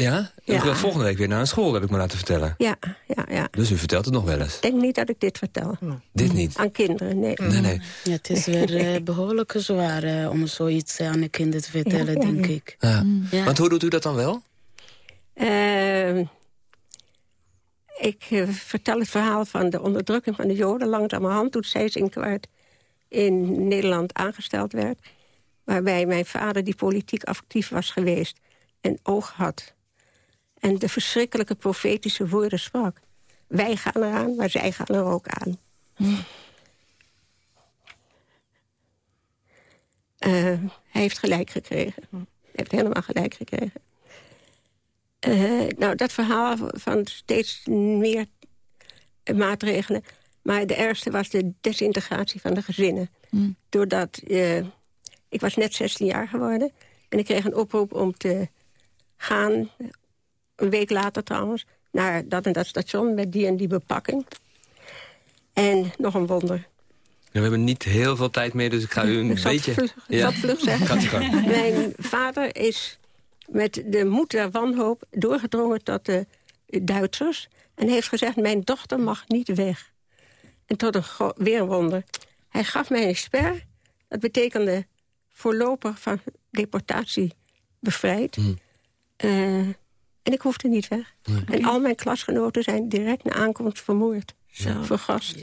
Ja? U ja. gaat volgende week weer naar een school, heb ik me laten vertellen. Ja, ja, ja. Dus u vertelt het nog wel eens? Ik denk niet dat ik dit vertel. Dit niet? Aan kinderen, nee. Nee, nee. Ja, het is weer uh, behoorlijk zwaar uh, om zoiets aan de kinderen te vertellen, ja, denk ik. Ja. Want hoe doet u dat dan wel? Uh, ik uh, vertel het verhaal van de onderdrukking van de Joden langzamerhand... toen Seys Inkwart in Nederland aangesteld werd. Waarbij mijn vader, die politiek actief was geweest... en oog had. En de verschrikkelijke profetische woorden sprak. Wij gaan eraan, maar zij gaan er ook aan. Uh, hij heeft gelijk gekregen. Hij heeft helemaal gelijk gekregen. Uh, nou, dat verhaal van steeds meer maatregelen Maar de ergste was de desintegratie van de gezinnen. Doordat, eh, ik was net 16 jaar geworden... en ik kreeg een oproep om te gaan, een week later trouwens... naar dat en dat station met die en die bepakking. En nog een wonder. we hebben niet heel veel tijd meer, dus ik ga u een Ik beetje... vlug, ik zal vlug zeggen. Mijn vader is met de moed der wanhoop doorgedrongen tot de Duitsers... en heeft gezegd, mijn dochter mag niet weg. En tot een gro- weer een wonder. Hij gaf mij een sper. Dat betekende voorlopig van deportatie bevrijd. Eh, en ik hoefde niet weg. En al mijn klasgenoten zijn direct na aankomst vermoord. Vergast.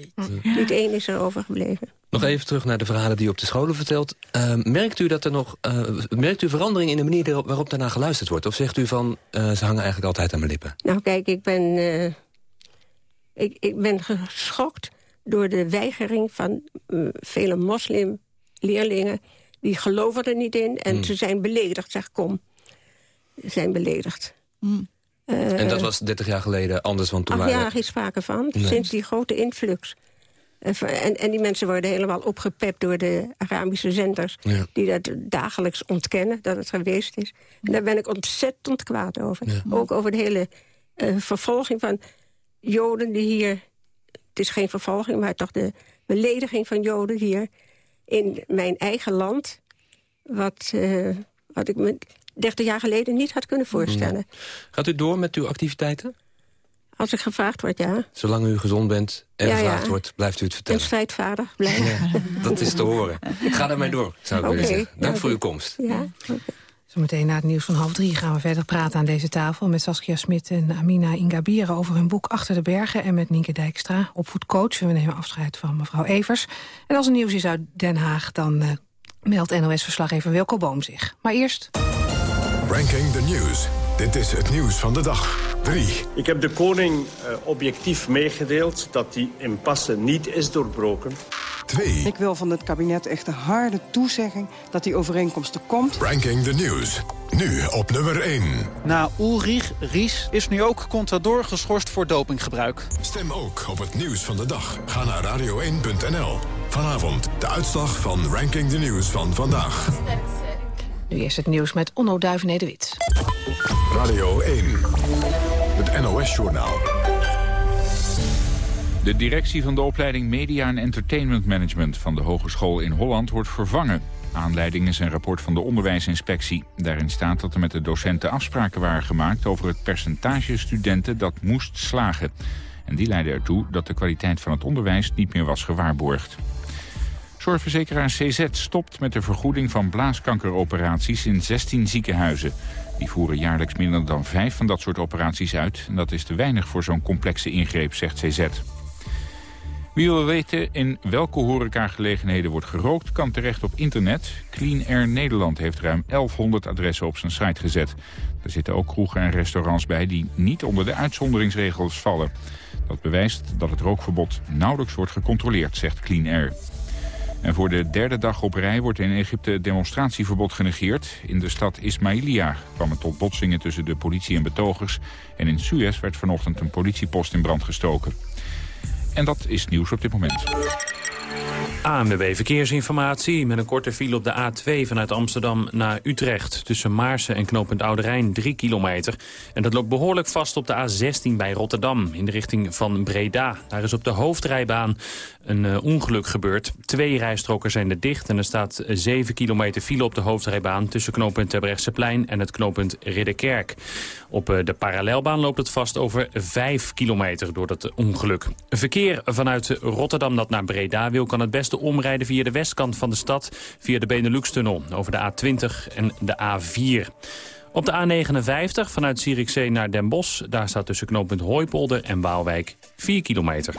Niet één is er overgebleven. Nog even terug naar de verhalen die u op de scholen vertelt. Eh, merkt u dat er nog, eh, merkt u verandering in de manier waarop- daarna geluisterd wordt? Of zegt u van, eh, ze hangen eigenlijk altijd aan mijn lippen? Nou, kijk, ik ben, eh, ik, ik ben geschokt door de weigering van vele moslimleerlingen. Die geloven er niet in en Hmm. ze zijn beledigd. Zeg, kom. Ze zijn beledigd. Eh, en dat was 30 jaar geleden anders, want toen Ach waren ja, geen sprake van. Nee. Sinds die grote influx. En, en, die mensen worden helemaal opgepept door de Arabische zenders... Ja. die dat dagelijks ontkennen, dat het geweest is. En daar ben ik ontzettend kwaad over. Ook over de hele eh, vervolging van Joden die hier... het is geen vervolging, maar toch de belediging van Joden hier... in mijn eigen land, wat, eh, wat ik me 30 jaar geleden niet had kunnen voorstellen. Gaat u door met uw activiteiten? Als ik gevraagd word, ja. Zolang u gezond bent en Ja, gevraagd ja. wordt, blijft u het En vertellen. strijdvaardig blijven. Dat is te horen. Ga daarmee door, zou ik willen zeggen. Dank ja, voor uw komst. Ja. Zometeen na het nieuws van half drie gaan we verder praten aan deze tafel... met Saskia Smit en Amina Ingabieren over hun boek Achter de Bergen... en met Nienke Dijkstra, opvoedcoach. We nemen afscheid van mevrouw Evers. En als er nieuws is uit Den Haag, dan eh, meldt NOS-verslaggever Wilco Boom zich. Maar eerst... Ranking the News. Dit is het nieuws van de dag. 3. Ik heb de koning eh, objectief meegedeeld dat die impasse niet is doorbroken. 2. Ik wil van het kabinet echt een harde toezegging dat die overeenkomst er komt. Ranking the News. Nu op nummer 1. Na Ulrich Ries is nu ook Contador geschorst voor dopinggebruik. Stem ook op het nieuws van de dag. Ga naar radio1.nl. Vanavond de uitslag van Ranking the News van vandaag. Nu eerst het nieuws met Onno Duivenede-Wit. Radio 1. Het NOS-journaal. De directie van de opleiding Media en Entertainment Management van de Hogeschool in Holland wordt vervangen. Aanleiding is een rapport van de onderwijsinspectie. Daarin staat dat er met de docenten afspraken waren gemaakt over het percentage studenten dat moest slagen. En die leidde ertoe dat de kwaliteit van het onderwijs niet meer was gewaarborgd. Zorgverzekeraar CZ stopt met de vergoeding van blaaskankeroperaties in 16 ziekenhuizen. Die voeren jaarlijks minder dan vijf van dat soort operaties uit. En dat is te weinig voor zo'n complexe ingreep, zegt CZ. Wie wil weten in welke horecagelegenheden wordt gerookt... kan terecht op internet. Clean Air Nederland heeft ruim 1100 adressen op zijn site gezet. Er zitten ook kroegen en restaurants bij die niet onder de uitzonderingsregels vallen. Dat bewijst dat het rookverbod nauwelijks wordt gecontroleerd, zegt Clean Air. En voor de derde dag op rij wordt in Egypte het demonstratieverbod genegeerd. In de stad Ismailia kwam het tot botsingen tussen de politie en betogers. En in Suez werd vanochtend een politiepost in brand gestoken. En dat is nieuws op dit moment. ANWB Verkeersinformatie met een korte file op de A2 vanuit Amsterdam naar Utrecht. Tussen Maarsen en knooppunt Oude Rijn 3 kilometer. En dat loopt behoorlijk vast op de A16 bij Rotterdam in de richting van Breda. Daar is op de hoofdrijbaan een eh, ongeluk gebeurd. Twee rijstroken zijn er dicht en er staat 7 kilometer file op de hoofdrijbaan... tussen knooppunt Terbrechtseplein en het knooppunt Ridderkerk. Op eh, de parallelbaan loopt het vast over 5 kilometer door dat ongeluk. Verkeer vanuit Rotterdam dat naar Breda kan het beste omrijden via de westkant van de stad... via de Benelux-tunnel over de A20 en de A4. Op de A59 vanuit Zierikzee naar Den Bosch... daar staat tussen knooppunt Hooipolder en Waalwijk 4 kilometer.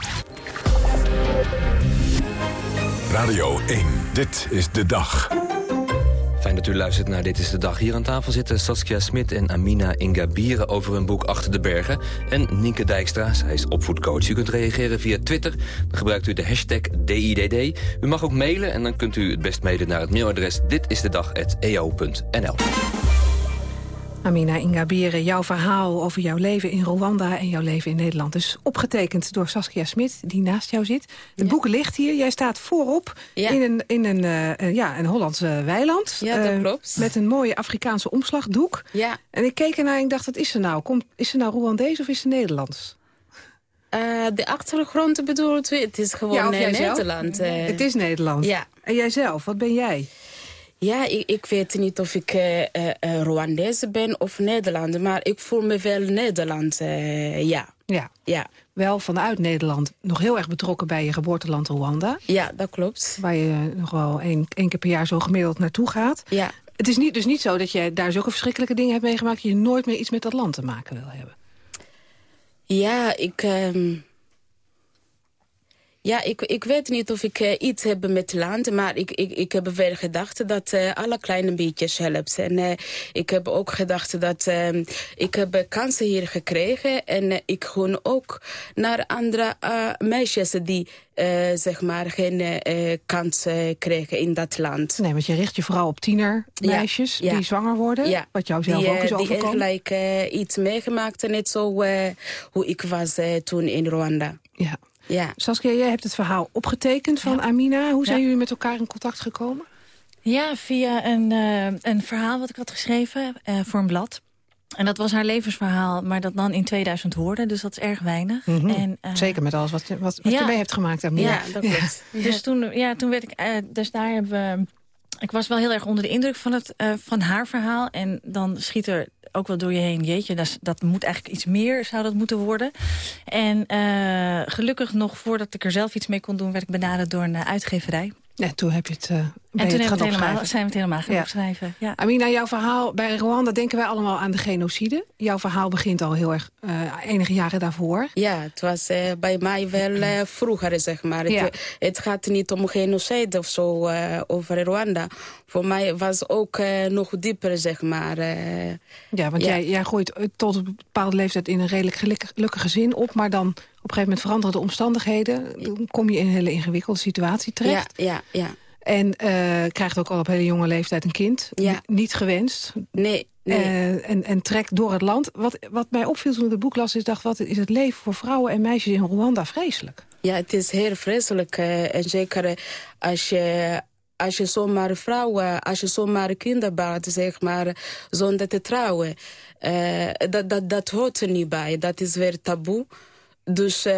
Radio 1. Dit is de dag. Fijn dat u luistert naar Dit is de Dag. Hier aan tafel zitten Saskia Smit en Amina Ingabieren over hun boek Achter de Bergen. En Nienke Dijkstra, zij is opvoedcoach. U kunt reageren via Twitter. Dan gebruikt u de hashtag DIDD. U mag ook mailen en dan kunt u het best mailen naar het mailadres ditisdedag.eo.nl. Amina Ingabire, jouw verhaal over jouw leven in Rwanda en jouw leven in Nederland is opgetekend door Saskia Smit, die naast jou zit. Het boek ligt hier, jij staat voorop in een, in een, uh, ja, een Hollandse weiland. Ja, dat uh, klopt. Met een mooie Afrikaanse omslagdoek. Ja. En ik keek ernaar en ik dacht, wat is ze nou? Komt, is ze nou Rwandees of is ze Nederlands? Uh, de achtergrond bedoelt? Het is gewoon ja, Nederland. Het is Nederland. Ja. En jijzelf, wat ben jij? Ja, ik, ik, weet niet of ik uh, uh, Rwandees ben of Nederlander, maar ik voel me wel Nederland, uh, ja. ja. Ja. Wel vanuit Nederland nog heel erg betrokken bij je geboorteland Rwanda. Ja, dat klopt. Waar je nog wel één, één keer per jaar zo gemiddeld naartoe gaat. Ja. Het is niet, dus niet zo dat je daar zulke verschrikkelijke dingen hebt meegemaakt... dat je nooit meer iets met dat land te maken wil hebben. Ja, ik... Um... Ja, ik, ik weet niet of ik uh, iets heb met land, maar ik, ik, ik heb wel gedacht dat uh, alle kleine beetjes helpt. En uh, ik heb ook gedacht dat ik heb kansen hier gekregen en ik gun ook naar andere meisjes die zeg maar geen kans kregen in dat land. Nee, want je richt je vooral op tienermeisjes ja, ja. die zwanger worden, ja. wat jou zelf die, ook is overkomen. Die eigenlijk iets meegemaakt, net zo hoe ik was toen in Rwanda. Ja. Ja. Saskia, jij hebt het verhaal opgetekend van ja. Amina. Hoe zijn ja. jullie met elkaar in contact gekomen? Ja, via een, uh, een verhaal wat ik had geschreven uh, voor een blad. En dat was haar levensverhaal, maar dat dan in 2000 woorden. Dus dat is erg weinig. Mm -hmm. en, uh, Zeker met alles wat, wat, wat ja. je mee hebt gemaakt, Amina. Ja, dat klopt. Dus, toen, ja, toen werd ik... dus daar hebben we... Ik was wel heel erg onder de indruk van, het, van haar verhaal. En dan schiet er ook wel door je heen. Jeetje, dat, dat moet eigenlijk iets meer, zou dat moeten worden. En uh, gelukkig nog voordat ik er zelf iets mee kon doen... werd ik benaderd door een uh, uitgeverij. Ja, toen heb je het uh, En toen het helemaal, zijn we het helemaal gaan ja. opschrijven. Ja. Amina, jouw verhaal, bij Rwanda denken wij allemaal aan de genocide. Jouw verhaal begint al heel erg uh, enige jaren daarvoor. Ja, het was uh, bij mij wel uh, vroeger, zeg maar. Ja. Het, het, gaat niet om genocide of zo over Rwanda. Voor mij was ook nog dieper, zeg maar. ja, want ja. Jij, jij gooit tot een bepaalde leeftijd in een redelijk gelukkig, gelukkig gezin op... maar dan op een gegeven moment veranderen de omstandigheden. Dan kom je in een hele ingewikkelde situatie terecht. Ja, ja, ja. En uh, krijgt ook al op hele jonge leeftijd een kind. Ja. Niet gewenst. Nee, nee. Uh, en, en trekt door het land. Wat, wat mij opviel toen ik het boek las, is dacht, wat is het leven voor vrouwen en meisjes in Rwanda vreselijk. Ja, het is heel vreselijk. Uh, en zeker als je als je zomaar vrouwen, als je zomaar kinderen baart, zeg maar, zonder te trouwen. Uh, dat, dat, dat hoort er niet bij. Dat is weer taboe. Dus uh,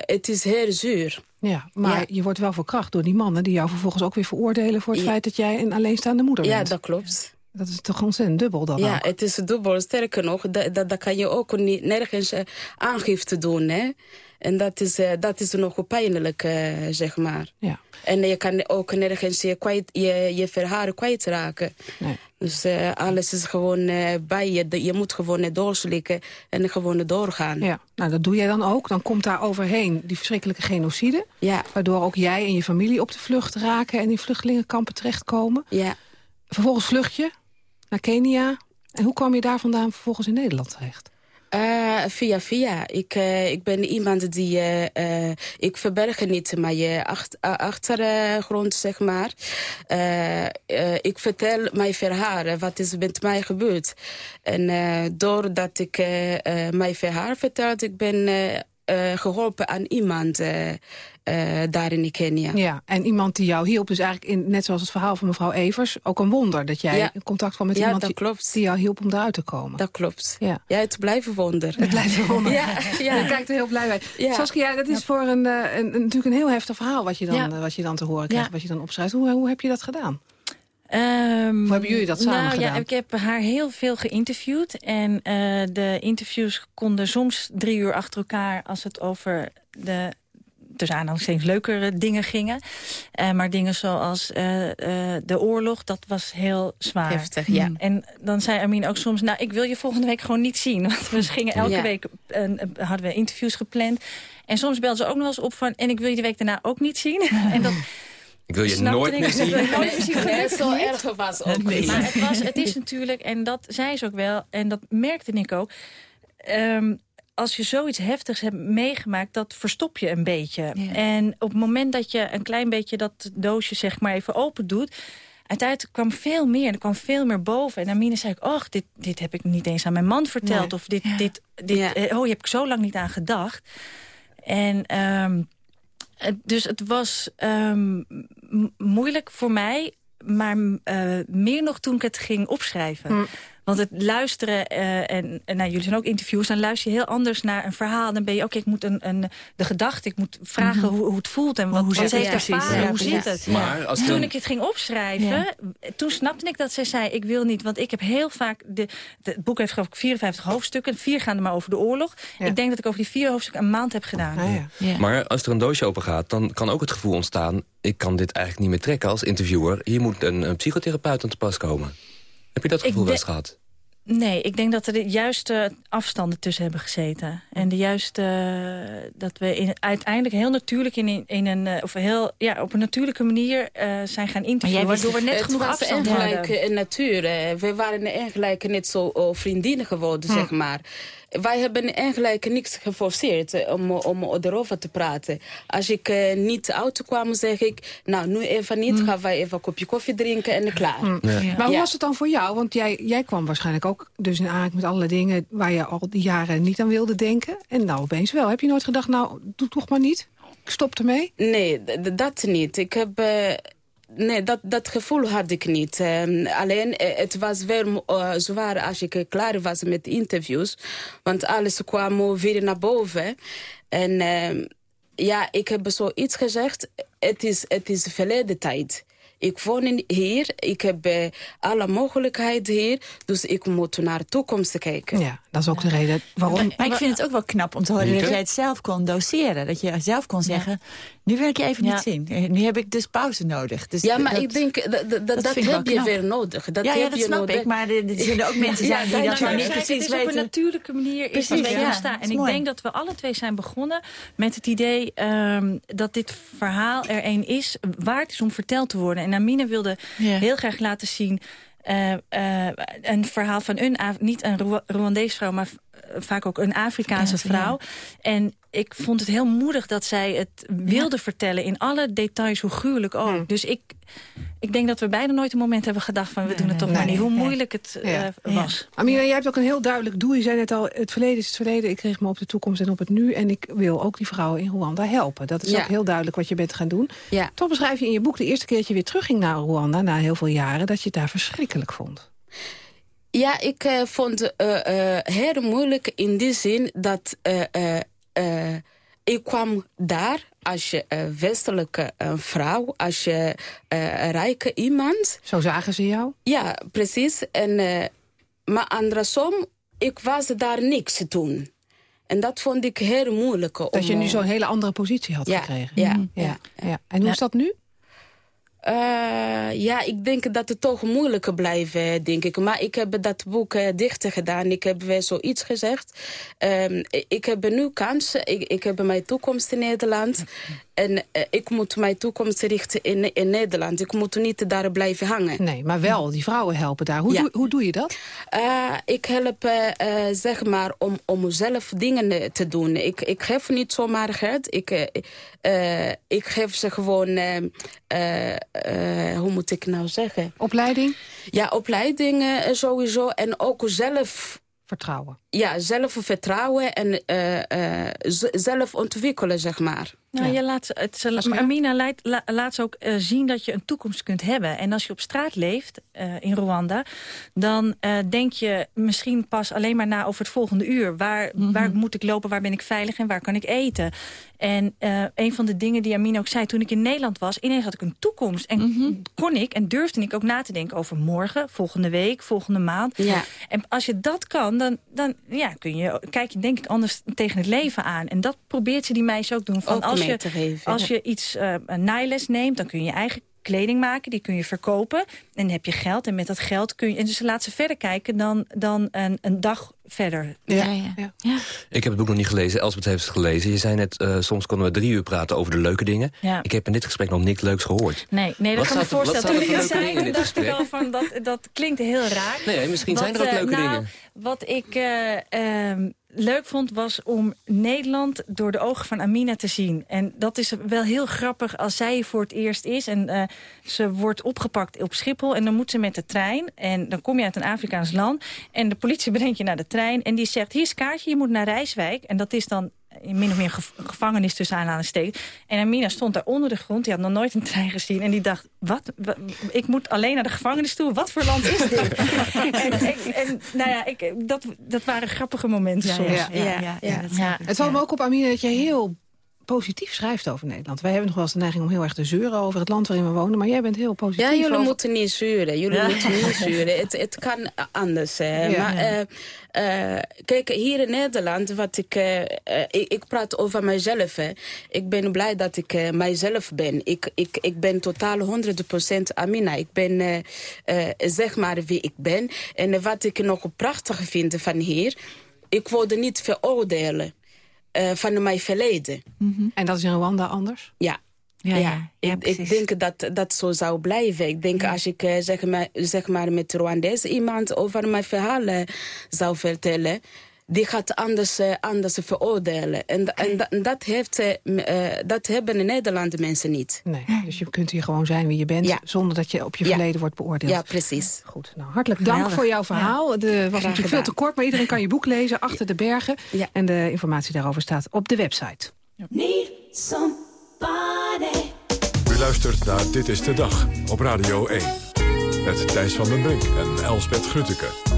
het is heel zuur. Ja, maar ja. je wordt wel verkracht door die mannen... die jou vervolgens ook weer veroordelen voor het ja. feit dat jij een alleenstaande moeder bent. Ja, dat klopt. Dat is toch ontzettend dubbel dan Ja, ook? het is dubbel. Sterker nog, dat, dat, dat kan je ook niet, nergens uh, aangifte doen. Hè? En dat is, uh, dat is nog pijnlijk, uh, zeg maar. Ja. En je kan ook nergens je, kwijt, je, je verhaal kwijtraken. Nee. Dus uh, alles is gewoon bij je. Je moet gewoon doorslikken en gewoon doorgaan. Ja, nou dat doe jij dan ook. Dan komt daar overheen die verschrikkelijke genocide. Ja. Waardoor ook jij en je familie op de vlucht raken... en in vluchtelingenkampen terechtkomen. Ja. Vervolgens vlucht je naar Kenia. En hoe kwam je daar vandaan vervolgens in Nederland terecht? Uh, via via. Ik, uh, ik ben iemand die... Uh, ik verberg niet mijn acht, achtergrond, zeg maar. ik vertel mijn verhaal, wat is met mij gebeurd. En doordat ik mijn verhaal vertel, ik ben geholpen aan iemand... Uh, daar in Kenia. Ja, en iemand die jou hielp, dus eigenlijk in, net zoals het verhaal van mevrouw Evers... ook een wonder dat jij ja. in contact kwam met ja, iemand klopt. die jou hielp om eruit te komen. Dat klopt. Ja, ja het blijft een wonder. Het blijft een wonder. ja, ja. Je kijkt er heel blij bij. Ja. Saskia, dat is voor een, een, een, natuurlijk een heel heftig verhaal... wat je dan, ja. wat je dan te horen krijgt, wat je dan opschrijft. Hoe, hoe heb je dat gedaan? Um, Hoe hebben jullie dat samen nou, gedaan? Ja, ik heb haar heel veel geïnterviewd. En uh, de interviews konden soms drie uur achter elkaar... als het over de dus aanhalingstekens leukere dingen gingen. Uh, maar dingen zoals uh, uh, de oorlog, dat was heel zwaar. Heftig, ja. En dan zei Amin ook soms, nou, ik wil je volgende week gewoon niet zien. Want we gingen elke ja. week, hadden we interviews gepland. En soms belden ze ook nog eens op van, en ik wil je de week daarna ook niet zien. en dat... Ik wil je nooit meer zien. nooit meer zien. Nee, zo erg was ook nee. Maar het, was, het is natuurlijk, en dat zei ze ook wel, en dat merkte ik ook... Um, als je zoiets heftigs hebt meegemaakt, dat verstop je een beetje. Ja. En op het moment dat je een klein beetje dat doosje zeg maar even open doet... uiteindelijk kwam veel meer. Er kwam veel meer boven. En Amine zei ik, och, dit, dit heb ik niet eens aan mijn man verteld. Of dit, dit, dit, oh, hier heb ik zo lang niet aan gedacht. En... Ehm, dus het was um, moeilijk voor mij, maar uh, meer nog toen ik het ging opschrijven. Mm. Want het luisteren, uh, en, en nou, jullie zijn ook interviews... dan luister je heel anders naar een verhaal. Dan ben je, oké, ik moet een, een, de gedachte, ik moet vragen mm -hmm. hoe, hoe, het voelt... en wat, hoe wat heeft ervaren, ja, hoe zit het. Maar als toen ik het ging opschrijven, ja. toen snapte ik dat zij zei... ik wil niet, want ik heb heel vaak... De, de, het boek heeft geloof ik 54 hoofdstukken. Vier gaan er maar over de oorlog. Ik denk dat ik over die vier hoofdstukken een maand heb gedaan. Ah, maar als er een doosje open gaat, dan kan ook het gevoel ontstaan... ik kan dit eigenlijk niet meer trekken als interviewer. Hier moet een, een psychotherapeut aan te pas komen. Heb je dat gevoel wel eens gehad? Nee, ik denk dat er de juiste afstanden tussen hebben gezeten. En de juiste, uh, dat we in, uiteindelijk heel natuurlijk in, in een, uh, of heel, ja, op een natuurlijke manier uh, zijn gaan interviewen. Waardoor we net genoeg afstand hadden. Het was natuur. We waren eigenlijk net zo vriendinnen geworden, hm. zeg maar wij hebben eigenlijk niks geforceerd eh, om, om erover te praten. Als ik uh, niet auto kwam, zeg ik... nou, nu even niet, mm. gaan wij even een kopje koffie drinken en klaar. Mm. Ja. Maar hoe was het dan voor jou? Want jij, jij kwam waarschijnlijk ook dus in aanraking met allerlei dingen... waar je al die jaren niet aan wilde denken. En nou opeens wel. Heb je nooit gedacht, nou, doe toch maar niet? Ik stop ermee? Nee, dat niet. Ik heb... Uh, Nee, dat, dat gevoel had ik niet. Um, alleen, het was wel uh, zwaar als ik klaar was met interviews. Want alles kwam weer naar boven. En uh, ja, ik heb zoiets gezegd. Het is, het is verleden tijd. Ik woon hier, ik heb uh, alle mogelijkheden hier. Dus ik moet naar de toekomst kijken. Ja, dat is ook de reden waarom... Maar, ik vind het ook wel knap om te horen dat jij het zelf kon doseren. Dat je zelf kon zeggen, nu wil ik je even niet zien. Eh, nu heb ik dus pauze nodig. Dus ja, maar dat, ik denk, dat, dat, dat heb je weer nodig. Dat ja, ja, heb dat je snap nodig. ik. Maar er, er zullen ook mensen zijn die dat nou niet precies weten. op een natuurlijke manier is dat ja, ontstaan. En ik denk dat we alle twee zijn begonnen met het idee... Um, dat dit verhaal er een is waard is om verteld te worden. En Amine wilde heel graag laten zien... Uh, uh, een verhaal van een, niet een Rwandese vrouw, maar vaak ook een Afrikaanse vrouw. En ik vond het heel moedig dat zij het wilde vertellen... in alle details, hoe gruwelijk ook. Dus ik, ik denk dat we beide nooit een moment hebben gedacht... van we doen het toch maar niet. Hoe moeilijk het uh, was. Amina, jij hebt ook een heel duidelijk doel. Je zei net al, het verleden is het verleden. Ik richt me op de toekomst en op het nu. En ik wil ook die vrouwen in Rwanda helpen. Dat is ook heel duidelijk wat je bent gaan doen. Toch beschrijf je in je boek de eerste keer dat je weer terugging naar Rwanda... na heel veel jaren, dat je het daar verschrikkelijk vond. Ja, ik uh, vond het uh, uh, heel moeilijk in die zin dat ik kwam daar als je westelijke vrouw, als je rijke iemand. Zo zagen ze jou? Ja, precies. En, maar andersom, ik was daar niks te doen. En dat vond ik heel moeilijk. Dat om, je nu zo'n hele andere positie had ja, gekregen. Ja, ja, ja, ja. En hoe is dat nu? Uh, ja, ik denk dat het toch moeilijker blijft, denk ik. Maar ik heb dat boek uh, dichter gedaan. Ik heb weer zoiets gezegd. Um, ik heb nu kansen. Ik, ik heb mijn toekomst in Nederland. En uh, ik moet mijn toekomst richten in, in Nederland. Ik moet niet daar blijven hangen. Nee, maar wel, die vrouwen helpen daar. Hoe, ja. doe, hoe doe je dat? ik help, zeg maar, om, om zelf dingen te doen. Ik, ik geef niet zomaar geld. Ik, ik geef ze gewoon hoe moet ik nou zeggen? Opleiding? Ja, opleiding uh, sowieso. En ook zelf... Vertrouwen. Ja, zelfvertrouwen en uh, zelf ontwikkelen, zeg maar. Nou, ja. je laat, het, Amina laat, laat ze ook uh, zien dat je een toekomst kunt hebben. En als je op straat leeft uh, in Rwanda... dan uh, denk je misschien pas alleen maar na over het volgende uur. Waar, mm -hmm. waar moet ik lopen, waar ben ik veilig en waar kan ik eten? En een van de dingen die Amina ook zei... toen ik in Nederland was, ineens had ik een toekomst. En mm -hmm. kon ik en durfde ik ook na te denken over morgen, volgende week, volgende maand. Ja. En als je dat kan, dan, dan ja, kun je, kijk je denk ik anders tegen het leven aan. En dat probeert ze die meisjes ook doen. Van ook als je, geven, als je iets uh, een naailes neemt, dan kun je je eigen kleding maken. Die kun je verkopen. En dan heb je geld. En met dat geld kun je... En dus laat ze verder kijken dan, dan een, een dag verder. Ja, ja. ja. Ik heb het boek nog niet gelezen. Elsbeth heeft het gelezen. Je zei net, uh, soms konden we drie uur praten over de leuke dingen. Ja. Ik heb in dit gesprek nog niks leuks gehoord. Nee, nee dat wat kan me voorstellen. Toen ik het zei, dacht ik wel van, dat, dat klinkt heel raar. Nee, misschien wat, zijn er ook leuke uh, nou, dingen. Wat ik... Uh, leuk vond, was om Nederland door de ogen van Amina te zien. En dat is wel heel grappig als zij voor het eerst is. En uh, ze wordt opgepakt op Schiphol en dan moet ze met de trein. En dan kom je uit een Afrikaans land. En de politie brengt je naar de trein. En die zegt, hier is kaartje, je moet naar Rijswijk. En dat is dan min of meer ge gevangenis tussen aanhalingstekens. En Amina stond daar onder de grond. Die had nog nooit een trein gezien. En die dacht, wat? Ik moet alleen naar de gevangenis toe? Wat voor land is dit? en, en, en, nou ja, ik, dat, dat waren grappige momenten soms. Ja, ja, ja, ja, ja Het valt me ook op, Amina, dat je heel positief schrijft over Nederland. Wij hebben nog wel eens de neiging om heel erg te zeuren over het land waarin we wonen. Maar jij bent heel positief. Ja, jullie over... moeten niet zeuren. Jullie ja. moeten niet zeuren. Het, het kan anders. Hè. Ja, maar ja. Uh, uh, kijk, hier in Nederland, wat ik, uh, ik, ik, praat over mijzelf. Hè. Ik ben blij dat ik mijzelf ben. Ik, ik, ik ben totaal 100% Amina. Ik ben zeg maar wie ik ben. En wat ik nog prachtig vind van hier, ik word niet veroordelen. Uh, van mijn verleden. Mm -hmm. En dat is in Rwanda anders? Ja. Ja, ja, ja ik, ik, denk dat dat zo zou blijven. Ik denk als ik uh, zeg, maar, zeg maar met Rwandees iemand over mijn verhalen zou vertellen... die gaat anders, uh, anders veroordelen. En, en, en dat, heeft, dat hebben in Nederland mensen niet. Nee, dus je kunt hier gewoon zijn wie je bent... Ja. zonder dat je op je verleden ja. wordt beoordeeld. Ja, precies. Goed, nou, hartelijk dank Geweldig. voor jouw verhaal. Het was natuurlijk veel te kort, maar iedereen kan je boek lezen... Achter de bergen. En de informatie daarover staat op de website. Need U luistert naar Dit is de Dag op Radio 1. Met Thijs van den Brink en Elsbeth Grutteke.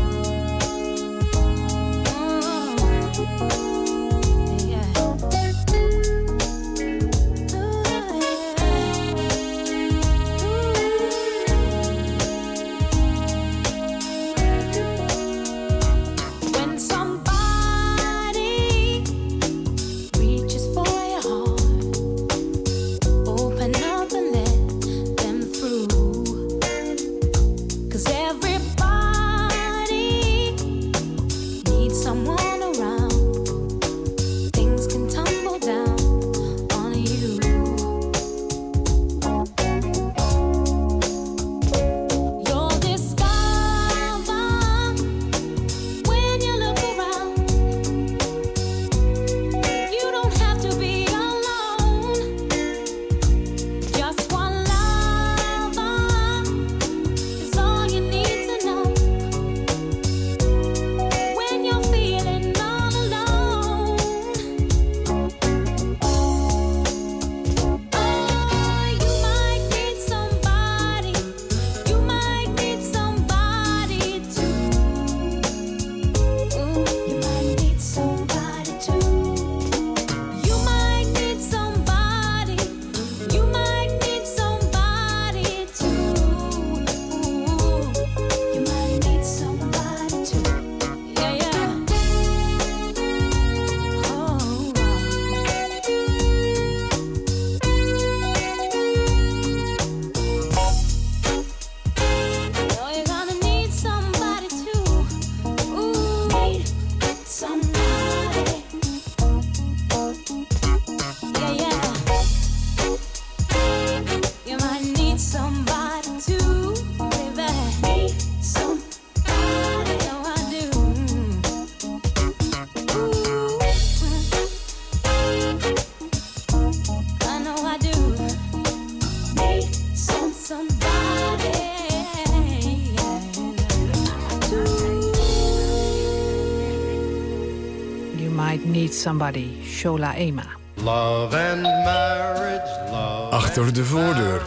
Somebody, Shola Ema. Love and marriage, love Achter de voordeur.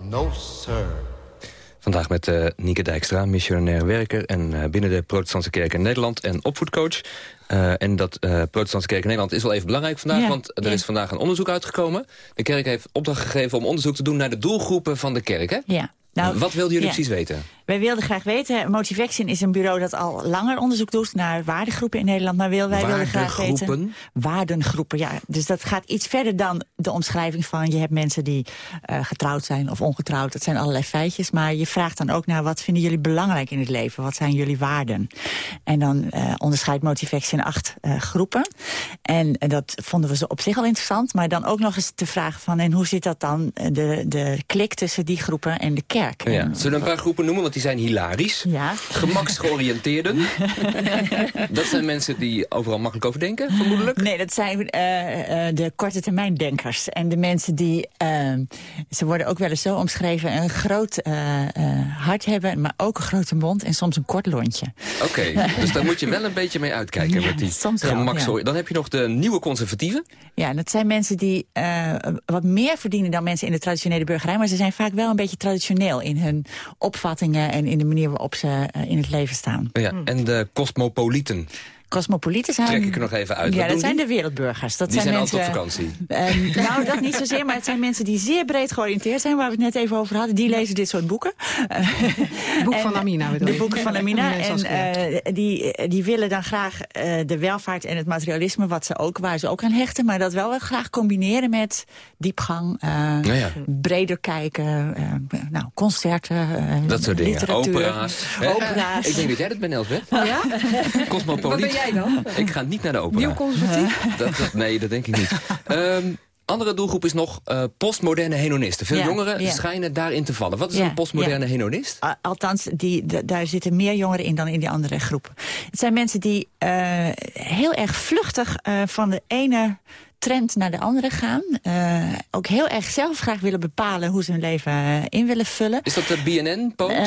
No, sir. Vandaag met uh, Nieke Dijkstra, missionair werker... en uh, binnen de protestantse kerk in Nederland en opvoedcoach. Uh, en dat protestantse kerk in Nederland is wel even belangrijk vandaag... Ja, want er ja. is vandaag een onderzoek uitgekomen. De kerk heeft opdracht gegeven om onderzoek te doen... naar de doelgroepen van de kerk, hè? Ja. Nou, Wat wilden jullie ja. precies weten? We wij wilden graag weten... Motivaction is een bureau dat al langer onderzoek doet... naar waardegroepen in Nederland. Maar wil, wij wilden graag weten... Waardengroepen, ja. Dus dat gaat iets verder dan de omschrijving van... je hebt mensen die eh, getrouwd zijn of ongetrouwd. Dat zijn allerlei feitjes. Maar je vraagt dan ook naar wat vinden jullie belangrijk in het leven? Wat zijn jullie waarden? En dan eh, onderscheidt Motivaction acht eh, groepen. En dat vonden we ze op zich al interessant. Maar dan ook nog eens te vragen van... en hoe zit dat dan, de, de klik tussen die groepen en de kerk? Ja. En- Zullen we een paar groepen noemen, want die zijn hilarisch. Ja. Gemaksgeoriënteerden. dat zijn mensen die overal makkelijk over denken, vermoedelijk. Nee, dat zijn eh, eh, de korte termijn denkers. En de mensen die, eh, ze worden ook wel eens zo omschreven... een groot hart hebben, maar ook een grote mond... en soms een kort lontje. Oké, dus daar moet je wel een beetje mee uitkijken Ja, met die soms wel, gemaksgeoriënteerden. ja. Dan heb je nog de nieuwe conservatieven. Ja, dat zijn mensen die wat meer verdienen dan mensen in de traditionele burgerij. Maar ze zijn vaak wel een beetje traditioneel in hun opvattingen en in de manier waarop ze eh, in het leven staan. Ja, en de cosmopolieten. Cosmopolieten zijn... Trek ik er nog even uit. Ja, dat zijn die? de wereldburgers. Dat Die zijn mensen, altijd op vakantie. Eh, nou, dat niet zozeer, maar het zijn mensen die zeer breed georiënteerd zijn... waar we het net even over hadden. Die lezen dit soort boeken. Het boek van Amina bedoel De boeken van Amina. Amina En eh, die, die willen dan graag eh, de welvaart en het materialisme... Wat ze ook, waar ze ook aan hechten. Maar dat wel wel graag combineren met diepgang. eh, Nou ja. Breder kijken. eh, nou, concerten. Dat soort dingen. literatuur, Opera's. Hè? Opera's. Ik denk dat jij dat bent, Elsbeth. Oh ja? Cosmopoliet. Jij dan? Ik ga niet naar de opera. Nieuw conservatief? Dat, dat- nee, dat denk ik niet. Ehm, andere doelgroep is nog eh, postmoderne hedonisten. Veel Ja, jongeren ja. schijnen daarin te vallen. Wat is Ja, een postmoderne hedonist? Althans, die, daar zitten meer jongeren in dan in die andere groepen. Het zijn mensen die eh, heel erg vluchtig eh, van de ene trend naar de andere gaan. Eh, ook heel erg zelf graag willen bepalen hoe ze hun leven eh, in willen vullen. Is dat de BNN-poot? Eh,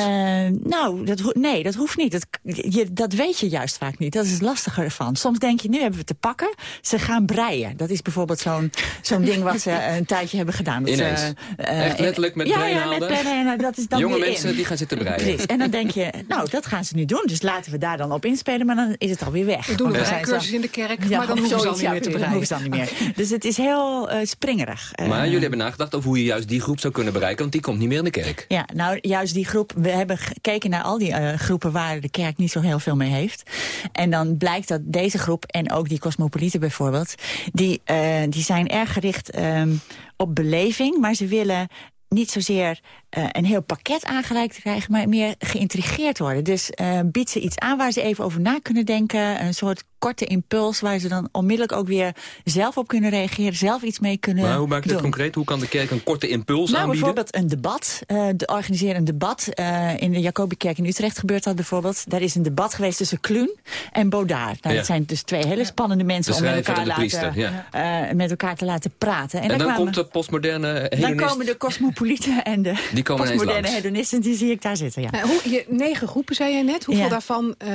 nou, dat nee, dat hoeft niet. Dat, je, dat weet je juist vaak niet. Dat is het lastige ervan. Soms denk je, nu hebben we te pakken. Ze gaan breien. Dat is bijvoorbeeld zo'n zo'n ding wat ze een tijdje hebben gedaan. Dat Ineens. Ze, eh, Echt letterlijk met ja, ja, breinaalden? met. Dat is dan Jonge mensen in. die gaan zitten breien. Precies. En dan denk je, nou, dat gaan ze nu doen. Dus laten we daar dan op inspelen. Maar dan is het alweer weg. We doen een zo- in de kerk, Ja, maar dan hoeven ze al niet ja, meer te dan breien. hoeven ze dan niet meer. Dus het is heel eh, springerig. Eh, Maar jullie hebben nagedacht over hoe je juist die groep zou kunnen bereiken... want die komt niet meer in de kerk. Ja, nou juist die groep. We hebben gekeken naar al die eh, groepen waar de kerk niet zo heel veel mee heeft. En dan blijkt dat deze groep en ook die cosmopolieten bijvoorbeeld... die, die zijn erg gericht ehm, op beleving, maar ze willen niet zozeer eh, een heel pakket aangereikt krijgen... maar meer geïntrigeerd worden. Dus eh biedt ze iets aan waar ze even over na kunnen denken. Een soort korte impuls waar ze dan onmiddellijk ook weer zelf op kunnen reageren. Zelf iets mee kunnen maar hoe maak je dat concreet? Hoe kan de kerk een korte impuls Nou, aanbieden? bijvoorbeeld een debat. eh de organiseren een debat. eh, in de Jacobikerk in Utrecht gebeurt dat bijvoorbeeld. Daar is een debat geweest tussen Kluun en Baudard. Nou, Ja. Dat zijn dus twee hele spannende mensen om met elkaar, laten, priester, eh, met elkaar te laten praten. En, daar dan kwamen- komt de postmoderne dan komen de cosmopolieten en de Die komen ineens langs. hedonisten. Die zie ik daar zitten, ja. Hoe, je, negen groepen, zei jij net. Hoeveel Ja. daarvan eh,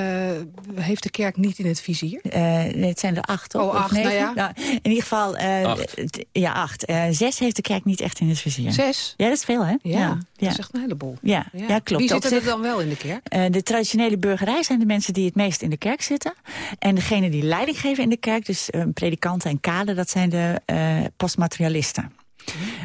heeft de kerk niet in het vizier? Eh, nee, het zijn er acht, toch? Oh, Of acht, negen? nou ja. in ieder geval... eh, Acht. Ja, acht. Eh, zes heeft de kerk niet echt in het vizier. Zes? Ja, dat is veel, hè? Ja, dat is echt een heleboel. Ja, ja. klopt. Wie zitten er dan wel in de kerk? Eh, de traditionele burgerij zijn de mensen die het meest in de kerk zitten. En degene die leiding geven in de kerk, dus predikanten en kaden... dat zijn de eh, postmaterialisten.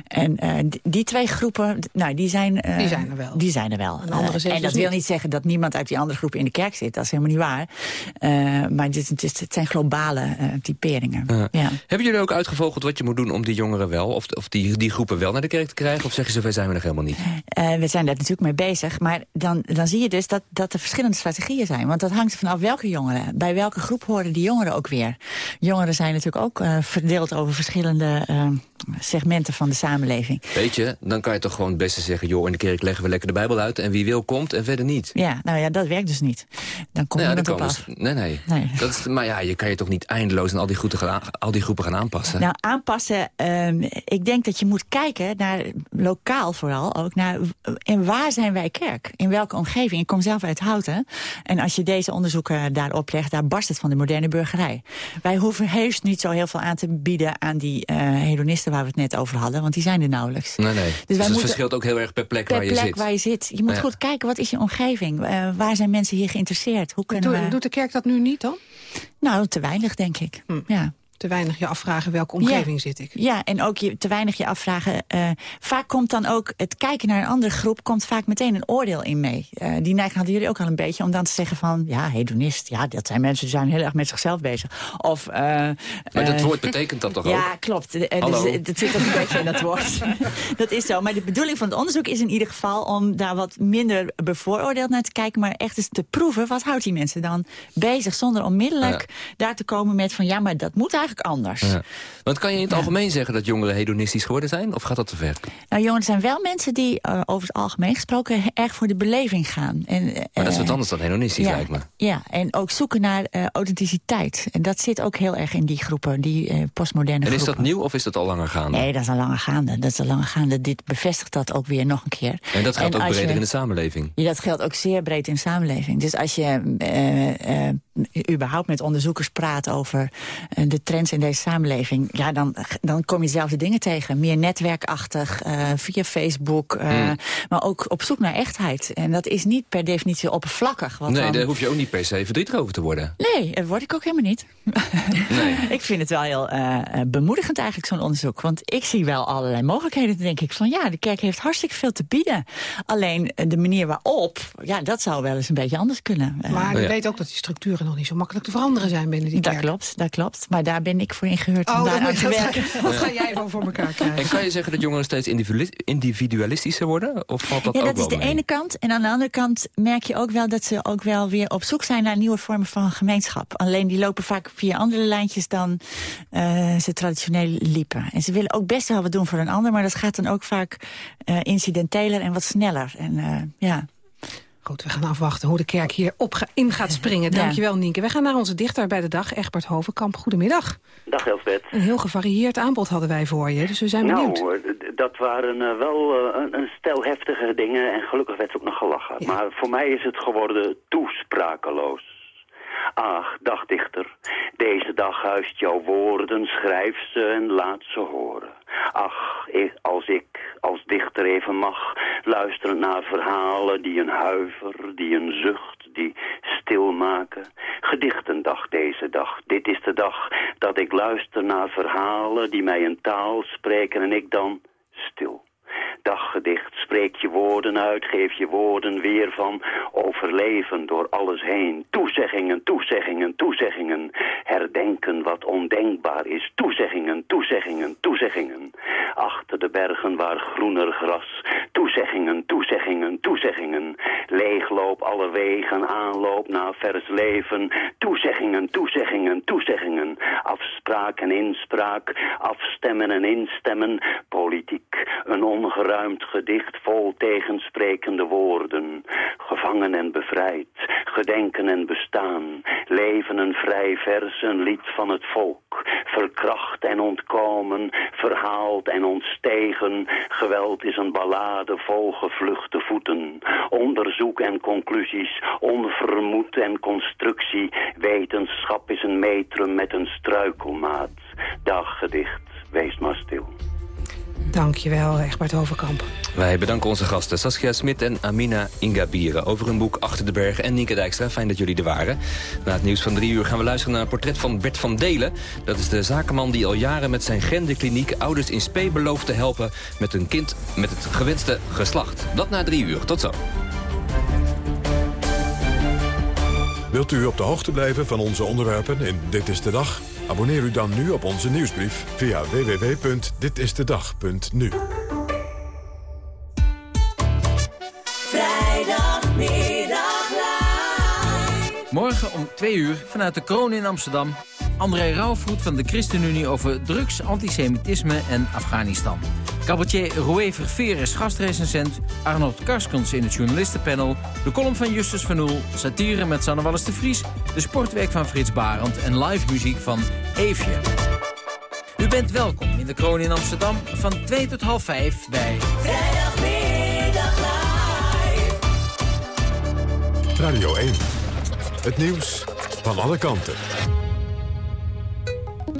En eh, die- twee groepen, nou, die zijn, eh, Die zijn er wel. Die zijn er wel. En Eh, zes en dat dus wil niet. niet zeggen dat niemand uit die andere groepen in de kerk zit. Dat is helemaal niet waar. Eh, maar dit, het, is- het zijn globale eh, typeringen. Ja. Ja. Hebben jullie ook uitgevogeld wat je moet doen om die jongeren wel... of, of die, die groepen wel naar de kerk te krijgen? Of zeg je, zover zijn we nog helemaal niet? Eh, we zijn daar natuurlijk mee bezig. Maar dan, dan zie je dus dat, dat er verschillende strategieën zijn. Want dat hangt er vanaf welke jongeren. Bij welke groep horen die jongeren ook weer. Jongeren zijn natuurlijk ook eh, verdeeld over verschillende eh, segmenten van de samenleving. Weet je, dan kan je toch gewoon het beste zeggen... joh, in de kerk leggen we lekker de Bijbel uit... en wie wil komt en verder niet. Ja, nou ja, dat werkt dus niet. Dan komt Nou ja, niemand op af. Nee, nee. Nee. Dat is, maar ja, je kan je toch niet eindeloos aan al die, groepen gaan, al die groepen gaan aanpassen? Nou, aanpassen. ehm, ik denk dat je moet kijken naar, lokaal vooral ook, naar en waar zijn wij kerk? In welke omgeving? Ik kom zelf uit Houten. En als je deze onderzoeken daar oplegt, daar barst het van de moderne burgerij. Wij hoeven heus niet zo heel veel aan te bieden aan die eh, hedonisten waar we het net over hadden, want die zijn er nauwelijks. Nee, nee. Dus, wij het moeten- verschilt ook heel erg per plek Per waar je plek zit. waar je zit. Je moet Ja. goed kijken, wat is je omgeving? Eh, waar zijn mensen hier geïnteresseerd? Hoe kunnen Doe- we... Doet de kerk dat nu niet dan? Nou, te weinig, denk ik. Ja. Te weinig je afvragen welke omgeving zit ik. Ja, en ook je, te weinig je afvragen. Uh, vaak komt dan ook het kijken naar een andere groep... komt vaak meteen een oordeel in mee. Uh, die neiging hadden jullie ook al een beetje om dan te zeggen van... ja, hedonist, ja, dat zijn mensen die zijn heel erg met zichzelf bezig. Of, uh, maar dat woord betekent dat toch ook? Ja, klopt. Dus, dat zit ook een beetje in dat woord. dat is zo. Maar de bedoeling van het onderzoek is in ieder geval... om daar wat minder bevooroordeeld naar te kijken... maar echt eens te proeven, wat houdt die mensen dan bezig... zonder onmiddellijk daar te komen met van... ja, maar dat moet eigenlijk anders. Ja. Want kan je in het algemeen zeggen dat jongeren hedonistisch geworden zijn? Of gaat dat te ver? Nou, jongeren zijn wel mensen die uh, over het algemeen gesproken... erg voor de beleving gaan. En, uh, maar dat is wat anders dan hedonistisch, ja, lijkt me. Ja, en ook zoeken naar uh, authenticiteit. En dat zit ook heel erg in die groepen, die postmoderne en groepen. En is dat nieuw of is dat al langer gaande? Nee, dat is al langer gaande. Dat is al langer gaande. Dit bevestigt dat ook weer nog een keer. En dat geldt en ook breder je, in de samenleving? Ja, dat geldt ook zeer breed in de samenleving. Dus als je überhaupt met onderzoekers praat over de in deze samenleving... ja, dan, dan kom je dezelfde dingen tegen. Meer netwerkachtig, uh, via Facebook, uh, mm. maar ook op zoek naar echtheid. En dat is niet per definitie oppervlakkig. nee, dan... daar hoef je ook niet per se verdrietig over te worden. Nee, dat word ik ook helemaal niet. Nee. ik vind het wel heel uh, bemoedigend eigenlijk, zo'n onderzoek. Want ik zie wel allerlei mogelijkheden. Dan denk ik van, ja, de kerk heeft hartstikke veel te bieden. Alleen de manier waarop, ja, dat zou wel eens een beetje anders kunnen. Maar je ja. weet ook dat die structuren nog niet zo makkelijk te veranderen zijn binnen die kerk. Dat klopt, dat klopt. Maar daar ben ik voor ingehuurd oh, om daar aan te werken. Wat ga jij wel voor elkaar krijgen? En kan je zeggen dat jongeren steeds individualistischer worden? Of valt dat ja, ook dat is wel de mee? ene kant. En aan de andere kant merk je ook wel dat ze ook wel weer op zoek zijn naar nieuwe vormen van gemeenschap. Alleen die lopen vaak via andere lijntjes dan uh, ze traditioneel liepen. En ze willen ook best wel wat doen voor een ander, maar dat gaat dan ook vaak uh, incidenteler en wat sneller. En uh, ja... Goed, we gaan afwachten hoe de kerk hier op in gaat springen. Dankjewel, ja. Nienke. We gaan naar onze dichter bij de dag, Egbert Hovenkamp. Goedemiddag. Dag, Elfbeth. Een heel gevarieerd aanbod hadden wij voor je, dus we zijn benieuwd. Nou, dat waren uh, wel uh, een stel heftige dingen en gelukkig werd ook nog gelachen. Ja. Maar voor mij is het geworden toesprakeloos. Ach, dagdichter, deze dag huist jouw woorden, schrijf ze en laat ze horen. Ach, als ik als dichter even mag, luisteren naar verhalen die een huiver, die een zucht, die stil maken. Gedichtendag deze dag, dit is de dag dat ik luister naar verhalen die mij een taal spreken en ik dan stil. Daggedicht, spreek je woorden uit, geef je woorden weer van overleven door alles heen. Toezeggingen, toezeggingen, toezeggingen. Herdenken wat ondenkbaar is. Toezeggingen, toezeggingen, toezeggingen. Achter de bergen waar groener gras. Toezeggingen, toezeggingen, toezeggingen. Leegloop alle wegen, aanloop naar vers leven. Toezeggingen, toezeggingen, toezeggingen. Afspraak en inspraak, afstemmen en instemmen. Politiek, een ongeruimd gedicht vol tegensprekende woorden. Gevangen en bevrijd, gedenken en bestaan. Leven een vrij vers, een lied van het volk. Verkracht en ontkomen, verhaald en ontstegen. Geweld is een ballade vol gevluchte voeten. Onderzoek en conclusies, onvermoed en constructie. Wetenschap is een metrum met een struikelmaat. Daggedicht, wees maar stil. Dankjewel, Egbert Overkamp. Wij bedanken onze gasten Saskia Smit en Amina Ingabieren... over hun boek Achter de Bergen en Nienke Dijkstra. Fijn dat jullie er waren. Na het nieuws van drie uur gaan we luisteren naar een portret van Bert van Delen. Dat is de zakenman die al jaren met zijn genderkliniek... ouders in spe belooft te helpen met hun kind met het gewenste geslacht. Dat na drie uur. Tot zo. Wilt u op de hoogte blijven van onze onderwerpen in Dit is de Dag? Abonneer u dan nu op onze nieuwsbrief via www.ditistedag.nu. Vrijdagmiddag Morgen om twee uur vanuit de kroon in Amsterdam... André Rauwvoet van de ChristenUnie over drugs, antisemitisme en Afghanistan. Cabaretier Roué Verveer is gastrecensent. Arnold Karskens in het journalistenpanel. De column van Justus van Oel. Satire met Sanne Wallis de Vries. De sportweek van Frits Barend. En live muziek van Eefje. U bent welkom in de Kroon in Amsterdam van 2 tot half 5 bij... Radio 1. Het nieuws van alle kanten.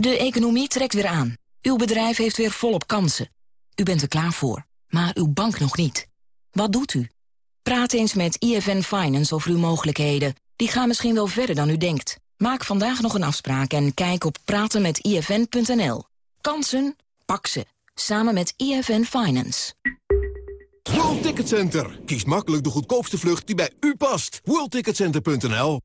De economie trekt weer aan. Uw bedrijf heeft weer volop kansen. U bent er klaar voor, maar uw bank nog niet. Wat doet u? Praat eens met IFN Finance over uw mogelijkheden. Die gaan misschien wel verder dan u denkt. Maak vandaag nog een afspraak en kijk op pratenmetifn.nl. Kansen? Pak ze. Samen met IFN Finance. World Ticket Center. Kies makkelijk de goedkoopste vlucht die bij u past. WorldTicketCenter.nl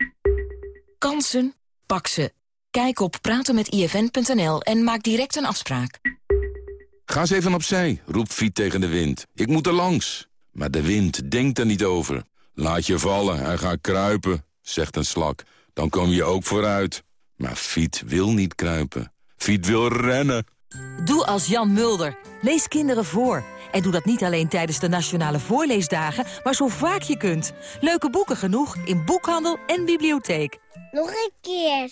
Kansen? Pak ze. Kijk op pratenmetifn.nl en maak direct een afspraak. Ga eens even opzij, roept Fiet tegen de wind. Ik moet er langs. Maar de wind denkt er niet over. Laat je vallen en ga kruipen, zegt een slak. Dan kom je ook vooruit. Maar Fiet wil niet kruipen. Fiet wil rennen. Doe als Jan Mulder. Lees kinderen voor. En doe dat niet alleen tijdens de Nationale Voorleesdagen... maar zo vaak je kunt. Leuke boeken genoeg in boekhandel en bibliotheek. Nog een keer.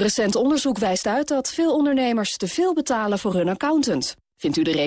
Recent onderzoek wijst uit dat veel ondernemers te veel betalen voor hun accountant. Vindt u de rekening